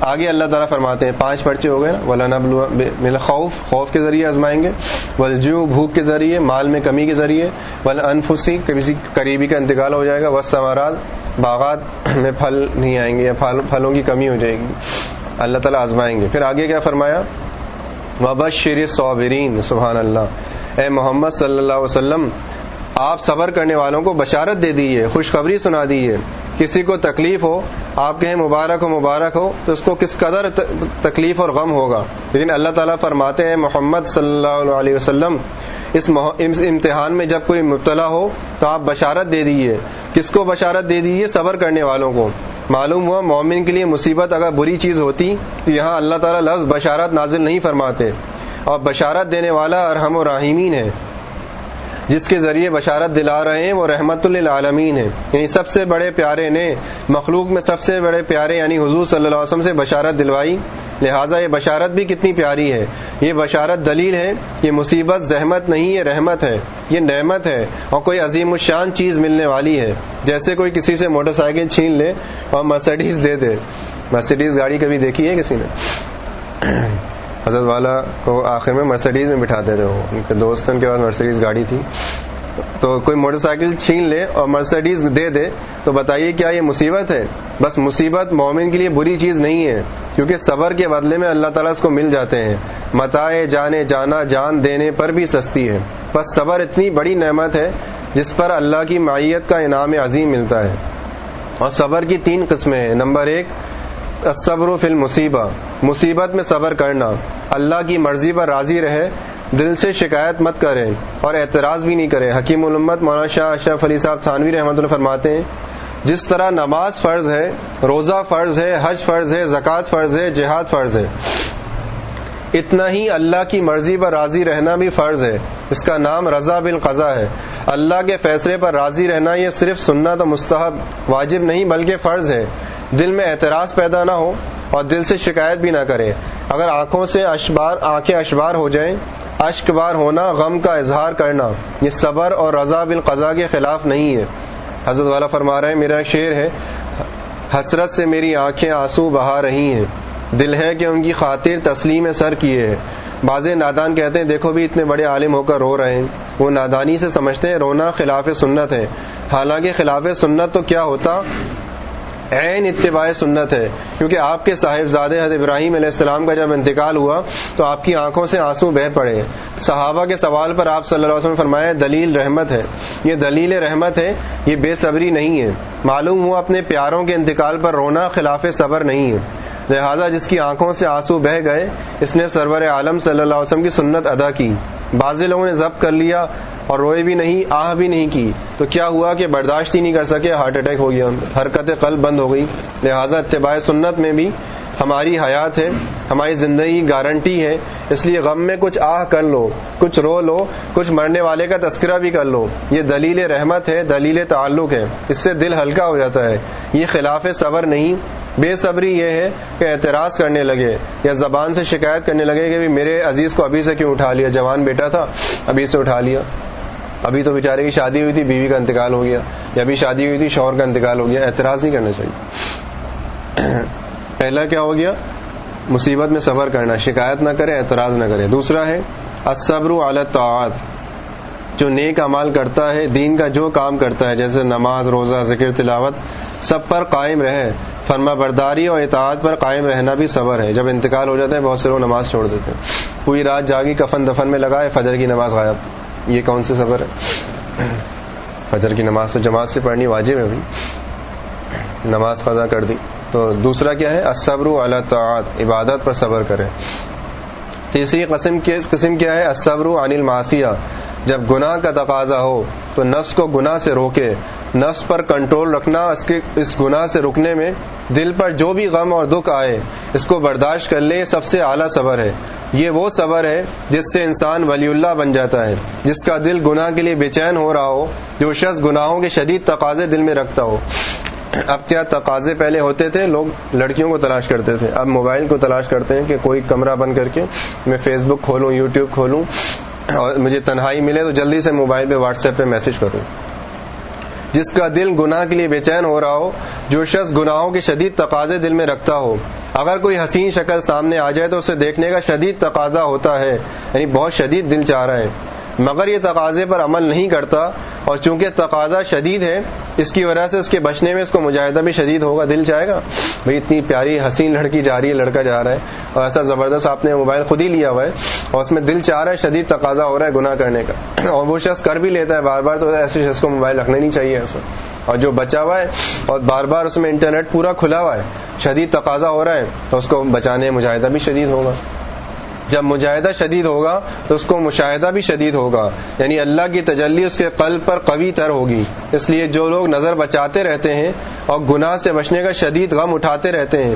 آگے اللہ تعالیٰ فرماتے ہیں، پانچ پرچے ہو گئے نا خوف خوف کے ذریعے آزمائیں گے ولجو بھوک کے ذریعے، مال میں کمی کے ذریعے ول انفسی کسی قریبی کا انتقال ہو جائے گا وس سمارات باغات میں پھل نہیں آئیں گے یا پھلوں کی کمی ہو جائے گی۔ اللہ تعالیٰ آزمائیں گے۔ پھر آگے کیا فرمایا؟ وبش شیر صابرین سبحان اللہ۔ اے محمد صلی اللہ علیہ وسلم آپ صبر کرنے والوں کو بشارت دے دیے خوشخبری سنا دیے کسی کو تکلیف ہو، آپ کہیں مبارک ہو مبارک ہو، تو اس کو کس قدر تکلیف اور غم ہوگا؟ لیکن اللہ تعالیٰ فرماتے ہیں، محمد صلی اللہ علیہ وسلم، اس امتحان میں جب کوئی مبتلا ہو، تو آپ بشارت دے دیجیے کس کو بشارت دے دیجیے صبر کرنے والوں کو۔ معلوم ہوا، مومن کے لیے مصیبت اگر بری چیز ہوتی، تو یہاں اللہ تعالیٰ لفظ بشارت نازل نہیں فرماتے۔ اور بشارت دینے والا ارحم و راہمین ہے۔ جس کے ذریعے بشارت دلا رہے ہیں، وہ رحمت للعالمین ہے یعنی سب سے بڑے پیارے نے مخلوق میں سب سے بڑے پیارے یعنی حضور صلی اللہ علیہ وسلم سے بشارت دلوائی۔ لہٰذا یہ بشارت بھی کتنی پیاری ہے۔ یہ بشارت دلیل ہے، یہ مصیبت زحمت نہیں یہ رحمت ہے۔ یہ نعمت ہے اور کوئی عظیم الشان چیز ملنے والی ہے۔ جیسے کوئی کسی سے موٹر سائیکل چھین لے اور مرسڈیز دے دے۔ مرسڈیز گاڑی کبھی دیکھی ہے کسی نے؟ حضرت والا کو آخر میں مرسڈیز میں بٹھاتے تھے وہ۔ ان کے دوست ان کے پاس مرسڈیز گاڑی تھی۔ تو کوئی موٹر سائیکل چھین لے اور مرسڈیز دے دے، تو بتائیے کیا یہ مصیبت ہے؟ بس مصیبت مومن کے لیے بری چیز نہیں ہے، کیونکہ صبر کے بدلے میں اللہ تعالیٰ اس کو مل جاتے ہیں۔ متائے جانے، جانا، جان دینے پر بھی سستی ہے۔ بس صبر اتنی بڑی نعمت ہے جس پر اللہ کی معیت کا انعام عظیم ملتا ہے۔ اور صبر کی تین قسمیں ہیں۔ نمبر ایک صبر و فل مصیبہ مصیبت میں صبر کرنا۔ اللہ کی مرضی پر راضی رہے، دل سے شکایت مت کریں اور اعتراض بھی نہیں کرے حکیم الامت مولانا شاہ اشرف علی صاحب تھانوی رحمۃ اللہ فرماتے ہیں، جس طرح نماز فرض ہے، روزہ فرض ہے، حج فرض ہے، زکوٰۃ فرض ہے، جہاد فرض ہے۔ اتنا ہی اللہ کی مرضی پر راضی رہنا بھی فرض ہے۔ اس کا نام رضا بالقضا ہے۔ اللہ کے فیصلے پر راضی رہنا یہ صرف سننا تو مستحب واجب نہیں بلکہ فرض ہے۔ دل میں اعتراض پیدا نہ ہو اور دل سے شکایت بھی نہ کرے۔ اگر آنکھوں سے اشبار آنکھیں اشبار ہو جائیں اشک بار ہونا، غم کا اظہار کرنا، یہ صبر اور رضا بالقضا کے خلاف نہیں ہے۔ حضرت والا فرما رہے ہیں، میرا شعر ہے، حسرت سے میری آنکھیں آنسو بہا رہی ہیں۔ دل ہے کہ ان کی خاطر تسلیم سر کیے ہے باز نادان کہتے ہیں، دیکھو بھی اتنے بڑے عالم ہو کر رو رہے ہیں۔ وہ نادانی سے سمجھتے ہیں، رونا خلاف سنت ہے۔ حالانکہ خلاف سنت تو کیا ہوتا؟ عین اتباع سنت ہے۔ کیونکہ آپ کے صاحبزاد حضرت ابراہیم علیہ السلام کا جب انتقال ہوا، تو آپ کی آنکھوں سے آنسو بہ پڑے۔ صحابہ کے سوال پر آپ صلی اللہ علیہ وسلم فرمایا، دلیل رحمت ہے۔ یہ دلیل رحمت ہے، یہ بے صبری نہیں ہے۔ معلوم ہوا اپنے پیاروں کے انتقال پر رونا خلاف صبر نہیں ہے۔ لہذا جس کی آنکھوں سے آنسو بہ گئے، اس نے سرور عالم صلی اللہ علیہ وسلم کی سنت ادا کی۔ بعض لوگوں نے ضبط کر لیا اور روئے بھی نہیں، آہ بھی نہیں کی۔ تو کیا ہوا کہ برداشت ہی نہیں کر سکے، ہارٹ اٹیک ہو گیا، حرکت قلب بند ہو گئی۔ لہذا اتباع سنت میں بھی ہماری حیات ہے، ہماری زندگی گارنٹی ہے، اس لیے غم میں کچھ آہ کر لو، کچھ رو لو، کچھ مرنے والے کا تذکرہ بھی کر لو۔ یہ دلیل رحمت ہے، دلیل تعلق ہے۔ اس سے دل ہلکا ہو جاتا ہے۔ یہ خلاف صبر نہیں، بے صبری یہ ہے کہ اعتراض کرنے لگے یا زبان سے شکایت کرنے لگے کہ میرے عزیز کو ابھی سے کیوں اٹھا لیا؟ جوان بیٹا تھا، ابھی سے اٹھا لیا۔ ابھی تو بیچارے کی شادی ہوئی تھی، بیوی کا انتقال ہو گیا۔ یا ابھی شادی ہوئی تھی، شوہر کا انتقال ہو گیا۔ اعتراض نہیں کرنا چاہیے۔ پہلا کیا ہو گیا؟ مصیبت میں صبر کرنا، شکایت نہ کرے، اعتراض نہ کرے۔ دوسرا ہے اصبر طاعت جو نیک امال کرتا ہے، دین کا جو کام کرتا ہے، جیسے نماز، روزہ، ذکر، تلاوت، سب پر قائم رہے۔ فرما برداری اور اطاعت پر قائم رہنا بھی صبر ہے۔ جب انتقال ہو جاتا ہے، بہت سے لوگ نماز چھوڑ دیتے ہیں۔ پوری رات جاگی، کفن دفن میں لگائے، فجر کی نماز غائب۔ یہ کون سے صبر ہے؟ فجر کی نماز تو جماعت سے پڑھنی واجب ہے بھائی نماز قضا کر دی۔ تو دوسرا کیا ہے؟ اصبر اللہ تعاط عبادت پر صبر کرے تیسری قسم کی قسم کیا ہے؟ اصبر عن الماسیہ جب گناہ کا تقاضا ہو، تو نفس کو گناہ سے روکے۔ نفس پر کنٹرول رکھنا، اس کے اس گناہ سے رکنے میں دل پر جو بھی غم اور دکھ آئے، اس کو برداشت کر لے سب سے اعلیٰ صبر ہے۔ یہ وہ صبر ہے جس سے انسان ولی اللہ بن جاتا ہے، جس کا دل گناہ کے لیے بے چین ہو رہا ہو، جو شخص گناہوں کے شدید تقاضے دل میں رکھتا ہو۔ اب کیا تقاضے پہلے ہوتے تھے؟ لوگ لڑکیوں کو تلاش کرتے تھے۔ اب موبائل کو تلاش کرتے ہیں کہ کوئی کمرہ بند کر کے میں فیس بک کھولوں یوٹیوب کھولوں اور مجھے تنہائی ملے تو جلدی سے موبائل پہ واٹس ایپ پہ میسج کروں۔ جس کا دل گناہ کے لیے بے چین ہو رہا ہو، جو شخص گناہوں کے شدید تقاضے دل میں رکھتا ہو، اگر کوئی حسین شکل سامنے آ جائے تو اسے دیکھنے کا شدید تقاضا ہوتا ہے یعنی بہت شدید دل چاہ رہا ہے۔ مگر یہ تقاضے پر عمل نہیں کرتا اور چونکہ تقاضا شدید ہے، اس کی وجہ سے اس کے بچنے میں اس کو مجاہدہ بھی شدید ہوگا، دل چاہے گا؟ بھائی، اتنی پیاری حسین لڑکی جا رہی ہے، لڑکا جا رہا ہے اور ایسا زبردست آپ نے موبائل خود ہی لیا ہوا ہے اور اس میں دل چاہ رہا ہے، شدید تقاضا ہو رہا ہے گناہ کرنے کا۔ اور وہ شخص کر بھی لیتا ہے بار بار، تو ایسے شخص کو موبائل رکھنا نہیں چاہیے ایسا۔ اور جو بچا ہوا ہے اور بار بار اس میں انٹرنیٹ پورا کھلا ہوا ہے، شدید تقاضا ہو رہا ہے، تو اس کو بچانے مجاہدہ بھی شدید ہوگا۔ جب مجاہدہ شدید ہوگا تو اس کو مشاہدہ بھی شدید ہوگا۔ یعنی اللہ کی تجلی اس کے قلب پر قوی تر ہوگی۔ اس لیے جو لوگ نظر بچاتے رہتے ہیں اور گناہ سے بچنے کا شدید غم اٹھاتے رہتے ہیں،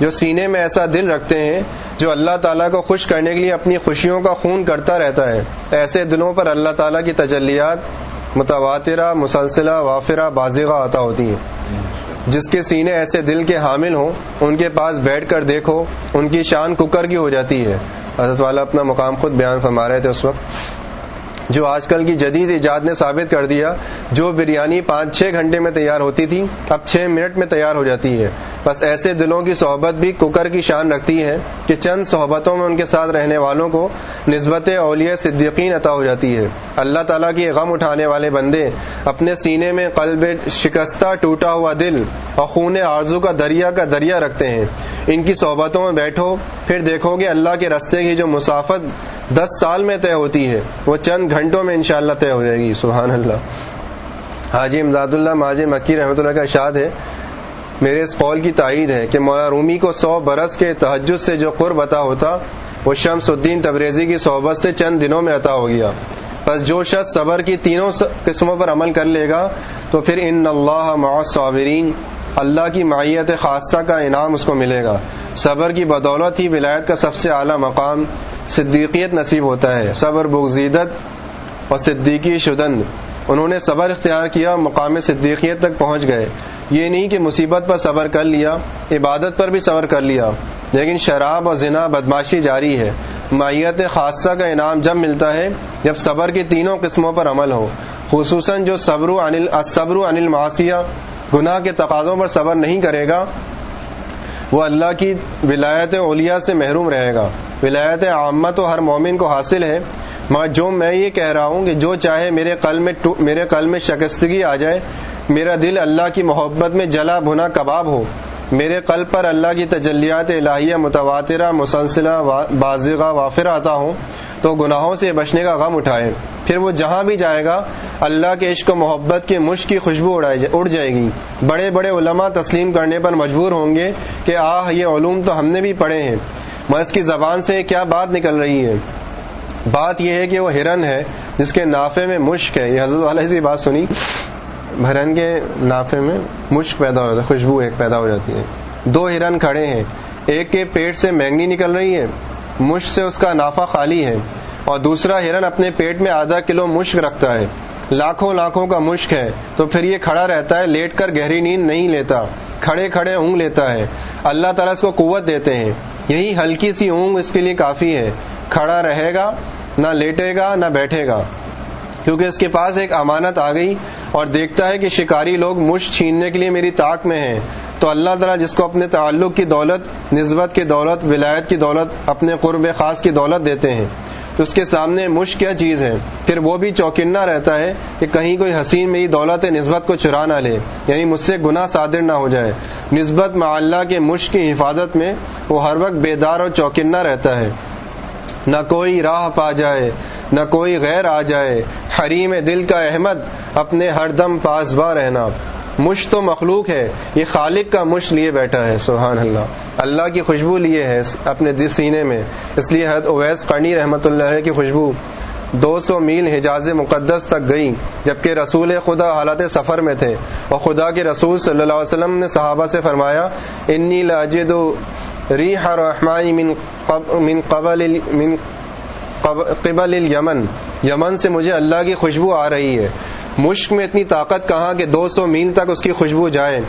جو سینے میں ایسا دل رکھتے ہیں جو اللہ تعالیٰ کو خوش کرنے کے لیے اپنی خوشیوں کا خون کرتا رہتا ہے۔ ایسے دلوں پر اللہ تعالیٰ کی تجلیات متواترہ، مسلسلہ، وافرہ بازیغہ آتا ہوتی ہیں۔ جس کے سینے ایسے دل کے حامل ہوں، ان کے پاس بیٹھ کر دیکھو، ان کی شان ککر کی ہو جاتی ہے۔ حضرت والا اپنا مقام خود بیان فرما رہے تھے اس وقت۔ جو آج کل کی جدید ایجاد نے ثابت کر دیا، جو بریانی پانچ چھ گھنٹے میں تیار ہوتی تھی، اب چھ منٹ میں تیار ہو جاتی ہے۔ بس ایسے دلوں کی صحبت بھی ککر کی شان رکھتی ہے کہ چند صحبتوں میں ان کے ساتھ رہنے والوں کو نسبت اولیاء صدیقین عطا ہو جاتی ہے۔ اللہ تعالیٰ کی غم اٹھانے والے بندے، اپنے سینے میں قلب شکستہ ٹوٹا ہوا دل اور خون آرزو کا دریا کا دریا رکھتے ہیں۔ ان کی صحبتوں میں بیٹھو، پھر دیکھو گے اللہ کے رستے کی جو مسافت دس سال میں طے ہوتی ہے، وہ چند گھنٹوں میں انشاءاللہ طے ہو جائے گی، سبحان اللہ۔ حاجی امداد اللہ ماجی مکی رحمۃ اللہ کا اشاد ہے۔ میرے اس قول کی تائید ہے کہ مولا رومی کو سو برس کے تحجد سے جو قرب عطا ہوتا، وہ شمس الدین تبریزی کی صحبت سے چند دنوں میں عطا ہو گیا۔ بس جو شخص صبر کی تینوں قسموں پر عمل کر لے گا، تو پھر ان اللہ مع صابرین اللہ کی معیت خاصہ کا انعام اس کو ملے گا۔ صبر کی بدولت ہی ولایت کا سب سے اعلیٰ مقام، صدیقیت نصیب ہوتا ہے۔ صبر بغزیدت اور صدیقی شدند۔ انہوں نے صبر اختیار کیا، مقام صدیقیت تک پہنچ گئے۔ یہ نہیں کہ مصیبت پر صبر کر لیا، عبادت پر بھی صبر کر لیا۔ لیکن شراب اور زنا بدماشی جاری ہے۔ مائیت خاصہ کا انعام جب ملتا ہے، جب صبر کی تینوں قسموں پر عمل ہو۔ خصوصاً جو صبر صبر انل معاشیہ گناہ کے تقاضوں پر صبر نہیں کرے گا، وہ اللہ کی ولایت اولیاء سے محروم رہے گا۔ ولایت عامہ تو ہر مومن کو حاصل ہے۔ مگر جو میں یہ کہہ رہا ہوں کہ جو چاہے میرے قلب میں میرے قلب میں شکستگی آ جائے، میرا دل اللہ کی محبت میں جلا بھنا کباب ہو۔ میرے قلب پر اللہ کی تجلیات الہیہ متواترہ، مسلسلہ بازغہ وافر آتا ہوں تو گناہوں سے بچنے کا غم اٹھائے۔ پھر وہ جہاں بھی جائے گا، اللہ کے عشق و محبت کے مشق کی خوشبو اڑ جائے گی۔ بڑے بڑے علماء تسلیم کرنے پر مجبور ہوں گے کہ آہ، یہ علوم تو ہم نے بھی پڑھے ہیں۔ میں اس کی زبان سے کیا بات نکل رہی ہے؟ بات یہ ہے کہ وہ ہرن ہے، جس کے نافے میں مشک ہے۔ یہ حضرت والا سے بات سنی۔ ہرن کے نافے میں مشک پیدا ہو جاتا ہے، خوشبو ایک پیدا ہو جاتی ہے۔ دو ہرن کھڑے ہیں۔ ایک کے پیٹ سے مینگنی نکل رہی ہے، مشک سے اس کا نافا خالی ہے۔ اور دوسرا ہرن اپنے پیٹ میں آدھا کلو مشک رکھتا ہے۔ لاکھوں لاکھوں کا مشک ہے۔ تو پھر یہ کھڑا رہتا ہے، لیٹ کر گہری نیند نہیں لیتا۔ کھڑے کھڑے اونگ لیتا ہے۔ اللہ تعالیٰ اس کو قوت دیتے ہیں۔ یہی ہلکی سی اونگ اس کے لیے کافی ہے۔ کھڑا رہے گا نہ لیٹے گا، نہ بیٹھے گا۔ کیونکہ اس کے پاس ایک امانت آ گئی اور دیکھتا ہے کہ شکاری لوگ مشق چھیننے کے لیے میری طاق میں ہیں۔ تو اللہ تعالیٰ جس کو اپنے تعلق کی دولت، نسبت کی دولت، ولایت کی دولت، اپنے قرب خاص کی دولت دیتے ہیں۔ تو اس کے سامنے مشق کیا چیز ہے؟ پھر وہ بھی چوکنا رہتا ہے کہ کہیں کوئی حسین میری دولت نسبت کو چرا نہ لے۔ یعنی مجھ سے گناہ صادر نہ ہو جائے۔ نسبت اللہ کے مشق کی حفاظت میں وہ ہر وقت بیدار اور چوکنا رہتا ہے۔ نہ کوئی راہ پا جائے، نہ کوئی غیر آ جائے۔ حریم دل کا احمد، اپنے ہر دم پاسبا رہنا۔ مش تو مخلوق ہے، یہ خالق کا مش لیے بیٹھا ہے، سبحان اللہ۔ اللہ کی خوشبو لیے ہے اپنے دل سینے میں۔ اس لیے حد اویس قرنی رحمت اللہ کی خوشبو۔ دو سو میل حجاز مقدس تک گئی جبکہ رسول خدا حالات سفر میں تھے۔ اور خدا کے رسول صلی اللہ علیہ وسلم نے صحابہ سے فرمایا، انی لاجد ریح من من قبل من قبل الیمن۔ یمن سے مجھے اللہ کی خوشبو آ رہی ہے۔ مشک میں اتنی طاقت کہاں کہ دو سو میل تک اس کی خوشبو جائے۔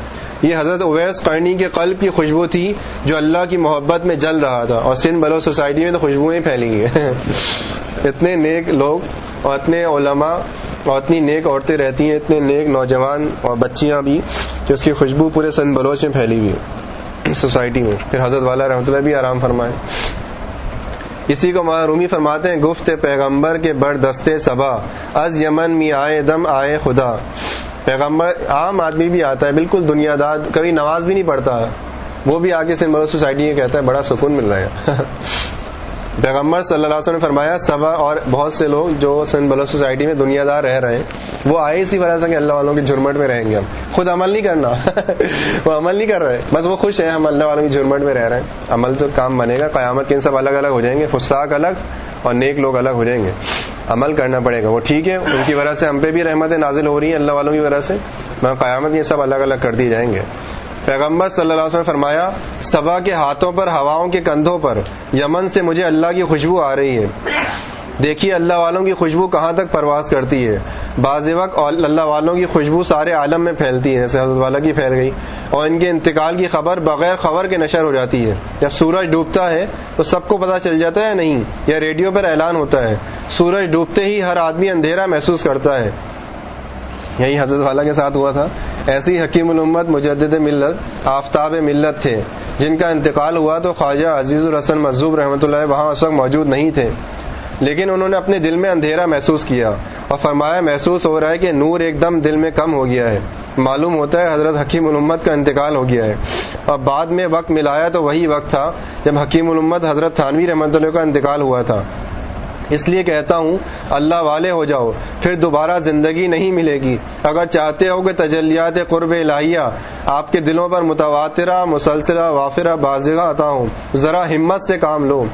یہ حضرت اویس قرنی کے قلب کی خوشبو تھی جو اللہ کی محبت میں جل رہا تھا۔ اور سندھ بلو سوسائٹی میں تو خوشبوئیں پھیلی ہیں۔ اتنے نیک لوگ اور اتنے علماء اور اتنی نیک عورتیں رہتی ہیں، اتنے نیک نوجوان اور بچیاں بھی، جو اس کی خوشبو پورے سندھ بلوچ میں پھیلی ہوئی ہے سوسائٹی میں۔ پھر حضرت والا رحمۃ اللہ بھی آرام فرمائے۔ اسی کو رومی فرماتے ہیں، گفت پیغمبر کے بر دستے صبا، از یمن می آئے دم آئے خدا۔ پیغمبر عام آدمی بھی آتا ہے، بالکل دنیا دار، کبھی نماز بھی نہیں پڑھتا۔ وہ بھی آگے سے سوسائٹی میں کہتا ہے، بڑا سکون مل رہا ہے۔ پیغمبر صلی اللہ علیہ وسلم نے فرمایا، سبا اور بہت سے لوگ جو سن بلو سوسائٹی میں دنیا دار رہ رہے ہیں، وہ آئے اسی وجہ سے کہ اللہ والوں کی جھرمٹ میں رہیں گے ہم۔ خود عمل نہیں کرنا۔ وہ عمل نہیں کر رہے۔ بس وہ خوش ہیں، ہم اللہ والوں کی جھرمٹ میں رہ رہے ہیں۔ عمل تو کام بنے گا، قیامت کے ان سب الگ الگ ہو جائیں گے، فساق الگ اور نیک لوگ الگ ہو جائیں گے۔ عمل کرنا پڑے گا۔ وہ ٹھیک ہے، ان کی وجہ سے ہم پہ بھی رحمتیں نازل ہو رہی ہیں، اللہ والوں کی وجہ سے۔ قیامت یہ سب الگ الگ کر دی جائیں گے۔ پیغمبر صلی اللہ علیہ وسلم نے فرمایا سبا کے ہاتھوں پر، ہواؤں کے کندھوں پر، یمن سے مجھے اللہ کی خوشبو آ رہی ہے۔ دیکھیے، اللہ والوں کی خوشبو کہاں تک پرواز کرتی ہے؟ بعض وقت اللہ والوں کی خوشبو سارے عالم میں پھیلتی ہے جیسے حضرت والا کی پھیل گئی۔ اور ان کے انتقال کی خبر بغیر خبر کے نشر ہو جاتی ہے۔ جب سورج ڈوبتا ہے، تو سب کو پتا چل جاتا ہے نہیں، یا ریڈیو پر اعلان ہوتا ہے۔ سورج ڈوبتے ہی ہر آدمی اندھیرا محسوس کرتا ہے۔ یہی حضرت والا کے ساتھ ہوا تھا۔ ایسی حکیم الامت مجدد ملت، آفتاب ملت تھے۔ جن کا انتقال ہوا تو خواجہ عزیز الحسن مزوب رحمۃ اللہ وہاں اس وقت موجود نہیں تھے۔ لیکن انہوں نے اپنے دل میں اندھیرا محسوس کیا اور فرمایا، محسوس ہو رہا ہے کہ نور ایک دم دل میں کم ہو گیا ہے۔ معلوم ہوتا ہے حضرت حکیم الامت کا انتقال ہو گیا ہے۔ اور بعد میں وقت ملایا تو وہی وقت تھا جب حکیم الامت حضرت تھانوی رحمۃ اللہ کا انتقال ہوا تھا۔ اس لیے کہتا ہوں، اللہ والے ہو جاؤ، پھر دوبارہ زندگی نہیں ملے گی۔ اگر چاہتے ہو کہ تجلیات قرب الہیہ آپ کے دلوں پر متواترہ، مسلسلہ، وافرہ، بازگاہ آتا ہوں، ذرا ہمت سے کام لو۔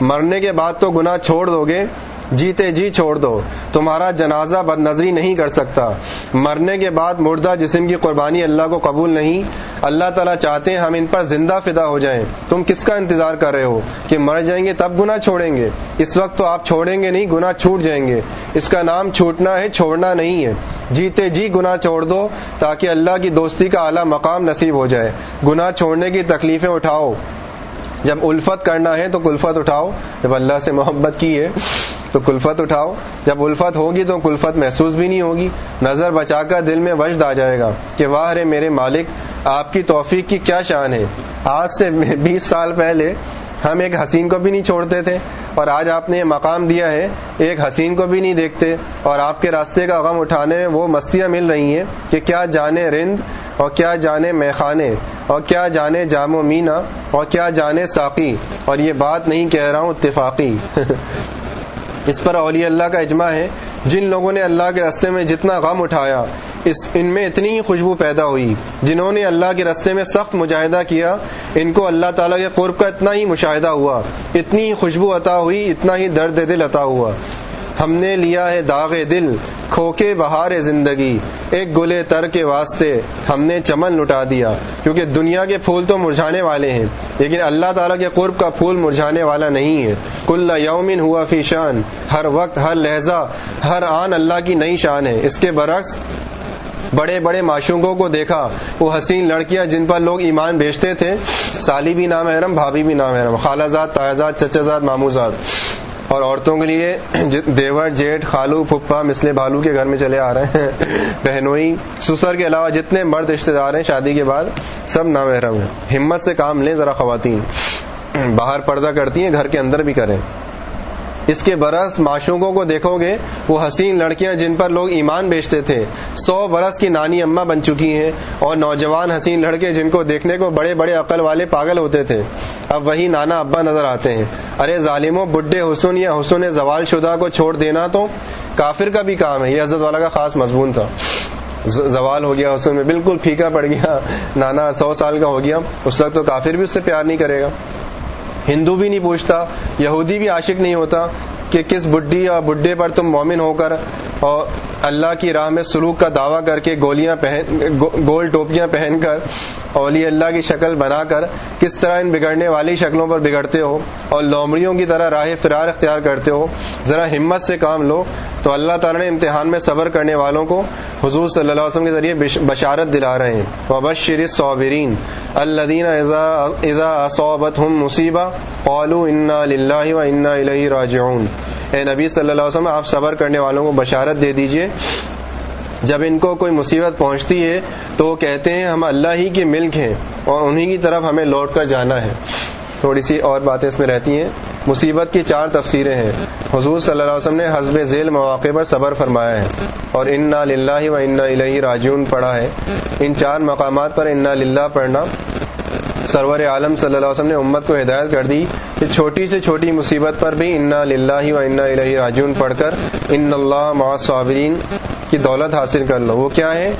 مرنے کے بعد تو گناہ چھوڑ دو گے۔ جیتے جی چھوڑ دو، تمہارا جنازہ بد نظری نہیں کر سکتا۔ مرنے کے بعد مردہ جسم کی قربانی اللہ کو قبول نہیں، اللہ تعالیٰ چاہتے ہیں ہم ان پر زندہ فدا ہو جائیں۔ تم کس کا انتظار کر رہے ہو؟ کہ مر جائیں گے تب گنا چھوڑیں گے۔ اس وقت تو آپ چھوڑیں گے نہیں گنا چھوٹ جائیں گے۔ اس کا نام چھوٹنا ہے، چھوڑنا نہیں ہے۔ جیتے جی گنا چھوڑ دو، تاکہ اللہ کی دوستی کا اعلیٰ مقام نصیب ہو جائے۔ گنا چھوڑنے کی تکلیفیں اٹھاؤ۔ جب الفت کرنا ہے تو کلفت اٹھاؤ۔ جب اللہ سے محبت کی ہے۔ تو کلفت اٹھاؤ۔ جب الفت ہوگی تو کلفت محسوس بھی نہیں ہوگی۔ نظر بچا کر دل میں وجد آ جائے گا کہ واہ رے میرے مالک، آپ کی توفیق کی کیا شان ہے۔ آج سے بیس سال پہلے ہم ایک حسین کو بھی نہیں چھوڑتے تھے اور آج آپ نے یہ مقام دیا ہے، ایک حسین کو بھی نہیں دیکھتے اور آپ کے راستے کا غم اٹھانے میں وہ مستیاں مل رہی ہیں کہ کیا جانے رند اور کیا جانے میخانے اور کیا جانے جام و مینا اور کیا جانے ساقی۔ اور یہ بات نہیں کہہ رہا ہوں، اتفاقی۔ اس پر اولیاء اللہ کا اجماع ہے۔ جن لوگوں نے اللہ کے رستے میں جتنا غم اٹھایا، اس ان میں اتنی ہی خوشبو پیدا ہوئی۔ جنہوں نے اللہ کے رستے میں سخت مجاہدہ کیا، ان کو اللہ تعالیٰ کے قرب کا اتنا ہی مشاہدہ ہوا۔ اتنی ہی خوشبو عطا ہوئی، اتنا ہی درد دل عطا ہوا۔ ہم نے لیا ہے داغ دل، کھوکے بہار زندگی۔ ایک گلے تر کے واسطے ہم نے چمن لٹا دیا، کیونکہ دنیا کے پھول تو مرجھانے والے ہیں، لیکن اللہ تعالیٰ کے قرب کا پھول مرجھانے والا نہیں ہے۔ کل یومن ہوا فی شان، ہر وقت، ہر لہجہ، ہر آن اللہ کی نئی شان ہے۔ اس کے برعکس، بڑے بڑے معشوقوں کو دیکھا، وہ حسین لڑکیاں جن پر لوگ ایمان بیچتے تھے، سالی بھی نام حرم، بھابھی بھی نام حرم، خالہ زاد تاجاد چچا زاد، مامو زاد۔ اور عورتوں کے لیے دیور جیٹ خالو، پھپھا، مسلے، بھالو کے گھر میں چلے آ رہے ہیں۔ بہنوئی، سسر کے علاوہ جتنے مرد رشتے دار ہیں، شادی کے بعد سب نامحرم ہیں۔ ہمت سے کام لیں ذرا خواتین۔ باہر پردہ کرتی ہیں، گھر کے اندر بھی کریں۔ اس کے برس معشوقوں کو دیکھو گے، وہ حسین لڑکیاں جن پر لوگ ایمان بیچتے تھے۔ سو برس کی نانی اما بن چکی ہیں اور نوجوان حسین لڑکے جن کو دیکھنے کو بڑے بڑے عقل والے پاگل ہوتے تھے۔ اب وہی نانا ابا نظر آتے ہیں۔ ارے ظالموں، بڈھے حسن یا حسن زوال شدہ کو چھوڑ دینا تو کافر کا بھی کام ہے۔ یہ عزت والا کا خاص مضمون تھا۔ زوال ہو گیا حسن میں، بالکل پھیکا پڑ گیا۔ نانا سو سال کا ہو گیا۔ اس وقت تو کافر بھی اس سے پیار نہیں کرے گا۔ ہندو بھی نہیں پوچھتا یہودی بھی عاشق نہیں ہوتا۔ کہ کس بڈھی یا بڈھے پر تم مومن ہو کر اور اللہ کی راہ میں سلوک کا دعویٰ کر کے گولیاں پہن گول ٹوپیاں پہن کر اولی اللہ کی شکل بنا کر کس طرح ان بگڑنے والی شکلوں پر بگڑتے ہو اور لومڑیوں کی طرح راہ فرار اختیار کرتے ہو، ذرا ہمت سے کام لو تو اللہ تعالیٰ نے امتحان میں صبر کرنے والوں کو حضور صلی اللہ علیہ وسلم کے ذریعے بشارت دلا رہے ہیں۔ وبشر صابرین الدین اذا صوبت ہم مصیبہ قالو انا للہ و انا الہ راجعون اے نبی صلی اللہ علیہ وسلم، آپ صبر کرنے والوں کو بشارت دے دیجیے۔ جب ان کو کوئی مصیبت پہنچتی ہے، تو وہ کہتے ہیں، ہم اللہ ہی کے ملک ہیں اور انہی کی طرف ہمیں لوٹ کر جانا ہے۔ تھوڑی سی اور باتیں اس میں رہتی ہیں۔ مصیبت کی چار تفسیریں ہیں۔ حضور صلی اللہ علیہ وسلم نے حزب ذیل مواقع پر صبر فرمایا ہے اور انا للہ و انا الہ راجون پڑھا ہے۔ ان چار مقامات پر انا للہ پڑھنا۔ سرور عالم صلی اللہ علیہ وسلم نے امت کو ہدایت کر دی کہ چھوٹی سے چھوٹی مصیبت پر بھی انا للہ و انا الہ راجون پڑھ کر ان اللہ مع صابرین کی دولت حاصل کر لو۔ وہ کیا ہے؟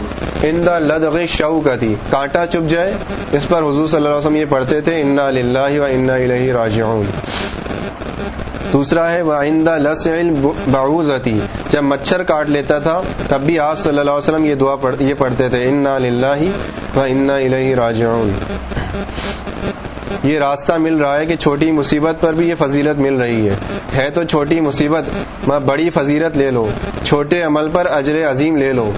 ان دا لدغ شو کا تھی کانٹا چپ جائے۔ اس پر حضور صلی اللہ علیہ وسلم یہ پڑھتے تھے، انا للہ و انا الہ راجعون۔ دوسرا ہے، وہ آئندہ لس باعوز جب مچھر کاٹ لیتا تھا، تب بھی آپ صلی اللہ علیہ وسلم یہ دعا یہ پڑھتے تھے، انا للہ و انا الہ راجعون۔ یہ راستہ مل رہا ہے کہ چھوٹی مصیبت پر بھی یہ فضیلت مل رہی ہے۔ ہے تو چھوٹی مصیبت، میں بڑی فضیلت لے لو چھوٹے عمل پر اجر عظیم لے لو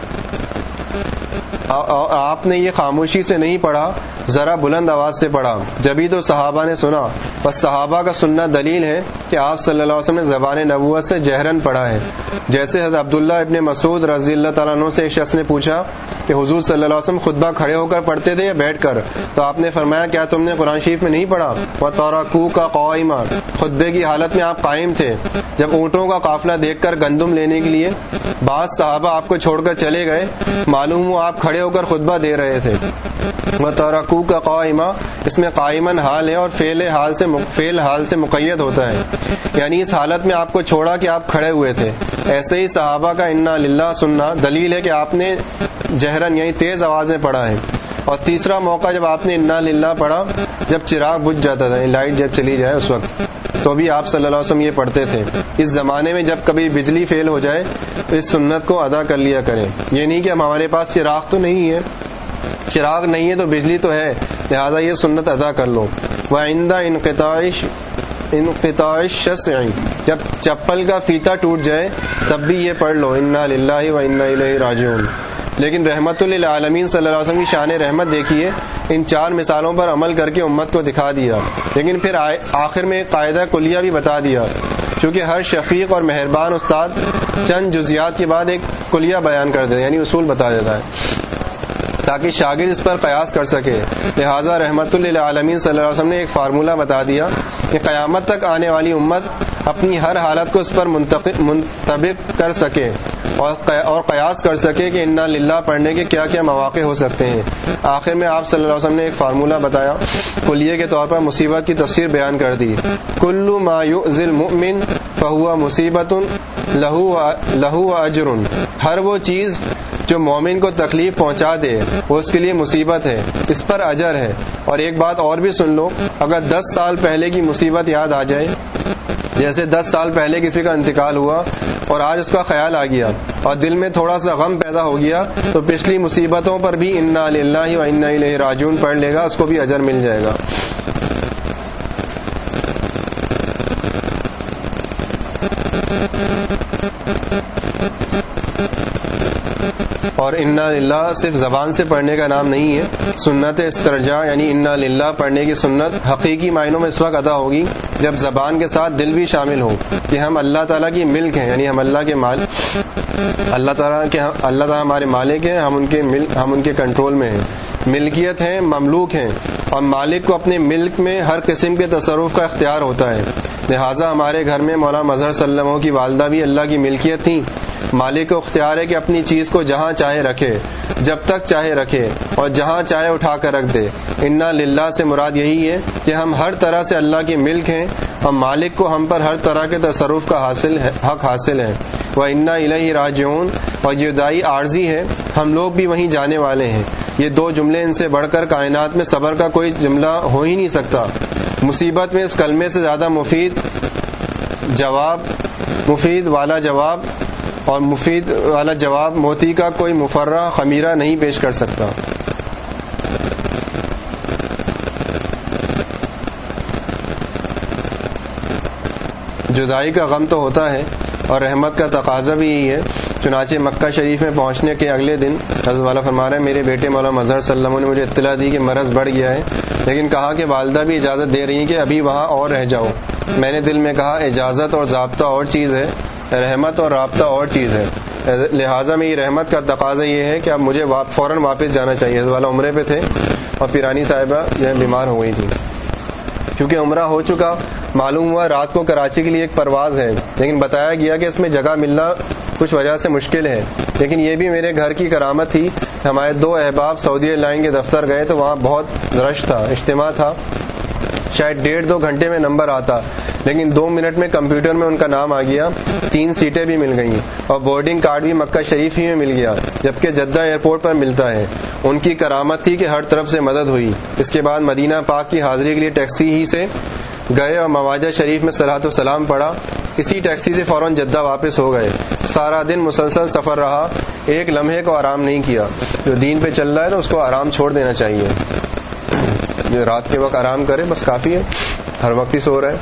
آپ نے یہ خاموشی سے نہیں پڑھا ذرا بلند آواز سے پڑھا۔ جبھی تو صحابہ نے سنا۔ بس صحابہ کا سننا دلیل ہے کہ آپ صلی اللہ علیہ وسلم نے زبان نبوت سے جہرن پڑھا ہے۔ جیسے حضرت عبداللہ ابن مسعود رضی اللہ تعالیٰ عنہ سے ایک شخص نے پوچھا کہ حضور صلی اللہ علیہ وسلم خطبہ کھڑے ہو کر پڑھتے تھے یا بیٹھ کر؟ تو آپ نے فرمایا، کیا تم نے قرآن شریف میں نہیں پڑھا؟ وہ تورا کو کا قوائمہ خطبے کی حالت میں آپ قائم تھے۔ جب اونٹوں کا قافلہ دیکھ کر گندم لینے کے لیے بعض صحابہ آپ کو چھوڑ کر چلے گئے، معلوم ہو آپ کھڑے ہو کر خطبہ دے رہے تھے۔ وہ تورکو کا قائمہ، اس میں قائمن حال ہے اور فیل حال سے فیل حال سے مقید ہوتا ہے۔ یعنی اس حالت میں آپ کو چھوڑا کہ آپ کھڑے ہوئے تھے۔ ایسے ہی صحابہ کا انا للہ سننا دلیل ہے کہ آپ نے جہرن یعنی تیز آواز میں پڑھا ہے۔ اور تیسرا موقع جب آپ نے انا للہ پڑھا، جب چراغ بجھ جاتا تھا، لائٹ جب چلی جائے اس وقت، تو بھی آپ صلی اللہ علیہ وسلم یہ پڑھتے تھے۔ اس زمانے میں جب کبھی بجلی فیل ہو جائے، تو اس سنت کو ادا کر لیا کریں۔ یہ نہیں کہ ہمارے پاس چراغ تو نہیں ہے۔ چراغ نہیں ہے تو بجلی تو ہے۔ لہذا یہ سنت ادا کر لو۔ وہ آئندہ انقطاش جب چپل کا فیتا ٹوٹ جائے، تب بھی یہ پڑھ لو۔ انا للہ و انا راجعون۔ لیکن رحمت للعالمین صلی اللہ علیہ وسلم کی شان رحمت دیکھیے۔ ان چار مثالوں پر عمل کر کے امت کو دکھا دیا۔ لیکن پھر آخر میں قاعدہ کلیہ بھی بتا دیا۔ کیونکہ ہر شفیق اور مہربان استاد چند جزیات کے بعد ایک کلیہ بیان کر دیتا یعنی اصول بتا دیتا ہے۔ تاکہ شاگرد اس پر قیاس کر سکے۔ لہٰذا رحمت اللہ عالمین صلی اللہ علیہ وسلم نے ایک فارمولہ بتا دیا کہ قیامت تک آنے والی امت اپنی ہر حالت کو اس پر منتبق کر سکے اور قیاس کر سکے کہ انا للہ پڑھنے کے کیا کیا مواقع ہو سکتے ہیں۔ آخر میں آپ صلی اللہ علیہ وسلم نے ایک فارمولہ بتایا۔ کلیے کے طور پر مصیبت کی تفسیر بیان کر دی۔ کلو مؤمن فہو مصیبت لہو لہو اجر۔ ہر وہ چیز جو مومن کو تکلیف پہنچا دے، وہ اس کے لیے مصیبت ہے، اس پر اجر ہے۔ اور ایک بات اور بھی سن لو، اگر دس سال پہلے کی مصیبت یاد آ جائے، جیسے دس سال پہلے کسی کا انتقال ہوا اور آج اس کا خیال آ گیا اور دل میں تھوڑا سا غم پیدا ہو گیا، تو پچھلی مصیبتوں پر بھی انا اللہ و انا راجون پڑھ لے گا، اس کو بھی اجر مل جائے گا۔ اور انا للہ صرف زبان سے پڑھنے کا نام نہیں ہے۔ سنت استرجا یعنی انا للہ پڑھنے کی سنت حقیقی معنوں میں اس وقت ادا ہوگی جب زبان کے ساتھ دل بھی شامل ہو کہ ہم اللہ تعالیٰ کی ملک ہیں یعنی ہم اللہ کے مال، اللہ تعالیٰ کے اللہ تعالیٰ ہمارے مالک ہیں، ہم ان کے ہم ان کے کنٹرول میں ہیں۔ ملکیت ہیں، مملوک ہیں۔ اور مالک کو اپنے ملک میں ہر قسم کے تصرف کا اختیار ہوتا ہے۔ لہٰذا ہمارے گھر میں مولانا مظہر صلی کی والدہ بھی اللہ کی ملکیت تھیں۔ مالک کو اختیار ہے کہ اپنی چیز کو جہاں چاہے رکھے، جب تک چاہے رکھے اور جہاں چاہے اٹھا کر رکھ دے۔ انا للہ سے مراد یہی ہے کہ ہم ہر طرح سے اللہ کی ملک ہیں۔ اور مالک کو ہم پر ہر طرح کے تصرف کا حاصل حق حاصل ہے۔ وہ انا الہی راجعون۔ اور یہ دائی عارضی ہے، ہم لوگ بھی وہیں جانے والے ہیں۔ یہ دو جملے ان سے بڑھ کر کائنات میں صبر کا کوئی جملہ ہو ہی نہیں سکتا۔ مصیبت میں اس کلمے سے زیادہ مفید جواب، مفید والا جواب اور مفید والا جواب موتی کا کوئی مفرہ خمیرہ نہیں پیش کر سکتا۔ جدائی کا غم تو ہوتا ہے اور رحمت کا تقاضا بھی یہی ہے۔ چنانچہ مکہ شریف میں پہنچنے کے اگلے دن حضرت والا فرما رہے مہرے بیٹے مولا مظہر صلی اللہ علیہ نے مجھے اطلاع دی کہ مرض بڑھ گیا ہے، لیکن کہا کہ والدہ بھی اجازت دے رہی ہیں کہ ابھی وہاں اور رہ جاؤ میں نے دل میں کہا، اجازت اور ضابطہ اور چیز ہے، رحمت اور رابطہ اور چیز ہے۔ لہٰذا میں یہ رحمت کا تقاضا یہ ہے کہ اب مجھے فوراً واپس جانا چاہیے۔ والا عمرے پہ تھے اور پیرانی صاحبہ جو بیمار ہو گئی تھی کیونکہ عمرہ ہو چکا، معلوم ہوا رات کو کراچی کے لیے ایک پرواز ہے، لیکن بتایا گیا کہ اس میں جگہ ملنا کچھ وجہ سے مشکل ہے۔ لیکن یہ بھی میرے گھر کی کرامت تھی ہمارے دو احباب سعودی لائن کے دفتر گئے تو وہاں بہت رش تھا، اجتماع تھا۔ شاید ڈیڑھ دو گھنٹے میں نمبر آتا، لیکن دو منٹ میں کمپیوٹر میں ان کا نام آ گیا، تین سیٹیں بھی مل گئیں۔ اور بورڈنگ کارڈ بھی مکہ شریف ہی میں مل گیا، جبکہ جدہ ایئرپورٹ پر ملتا ہے۔ ان کی کرامت تھی کہ ہر طرف سے مدد ہوئی۔ اس کے بعد مدینہ پاک کی حاضری کے لیے ٹیکسی ہی سے گئے اور مواجہ شریف میں صلاحت و سلام پڑا اسی ٹیکسی سے فوراً جدہ واپس ہو گئے۔ سارا دن مسلسل سفر رہا، ایک لمحے کو آرام نہیں کیا۔ جو دین پہ چل رہا ہے تو اس کو آرام چھوڑ دینا چاہیے۔ جو رات کے وقت آرام کرے، بس کافی ہے۔ ہر وقت ہی سو رہا ہے۔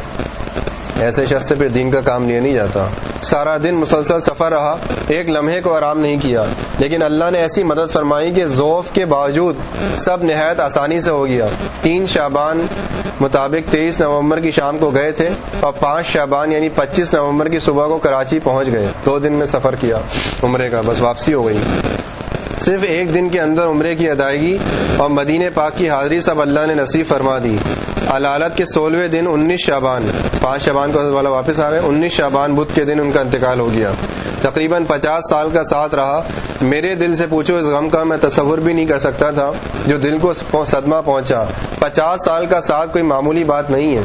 ایسے شخص سے پھر دین کا کام لیا نہیں جاتا۔ سارا دن مسلسل سفر رہا، ایک لمحے کو آرام نہیں کیا۔ لیکن اللہ نے ایسی مدد فرمائی کہ ذوف کے باوجود سب نہایت آسانی سے ہو گیا۔ تین شابان مطابق تیئیس نومبر کی شام کو گئے تھے اور پانچ شابان یعنی پچیس نومبر کی صبح کو کراچی پہنچ گئے۔ دو دن میں سفر کیا، عمرے کا، بس واپسی ہو گئی۔ صرف ایک دن کے اندر عمرے کی ادائیگی اور مدینہ پاک کی حاضری سب اللہ نے نصیب فرما دی۔ علالت کے سولہویں دن انیس شابان پانچ شابان کو والا واپس آ گئے، انیس شابان بدھ کے دن ان کا انتقال ہو گیا۔ تقریباً پچاس سال کا ساتھ رہا۔ میرے دل سے پوچھو اس غم کا میں تصور بھی نہیں کر سکتا تھا جو دل کو صدمہ پہنچا۔ پچاس سال کا ساتھ کوئی معمولی بات نہیں ہے۔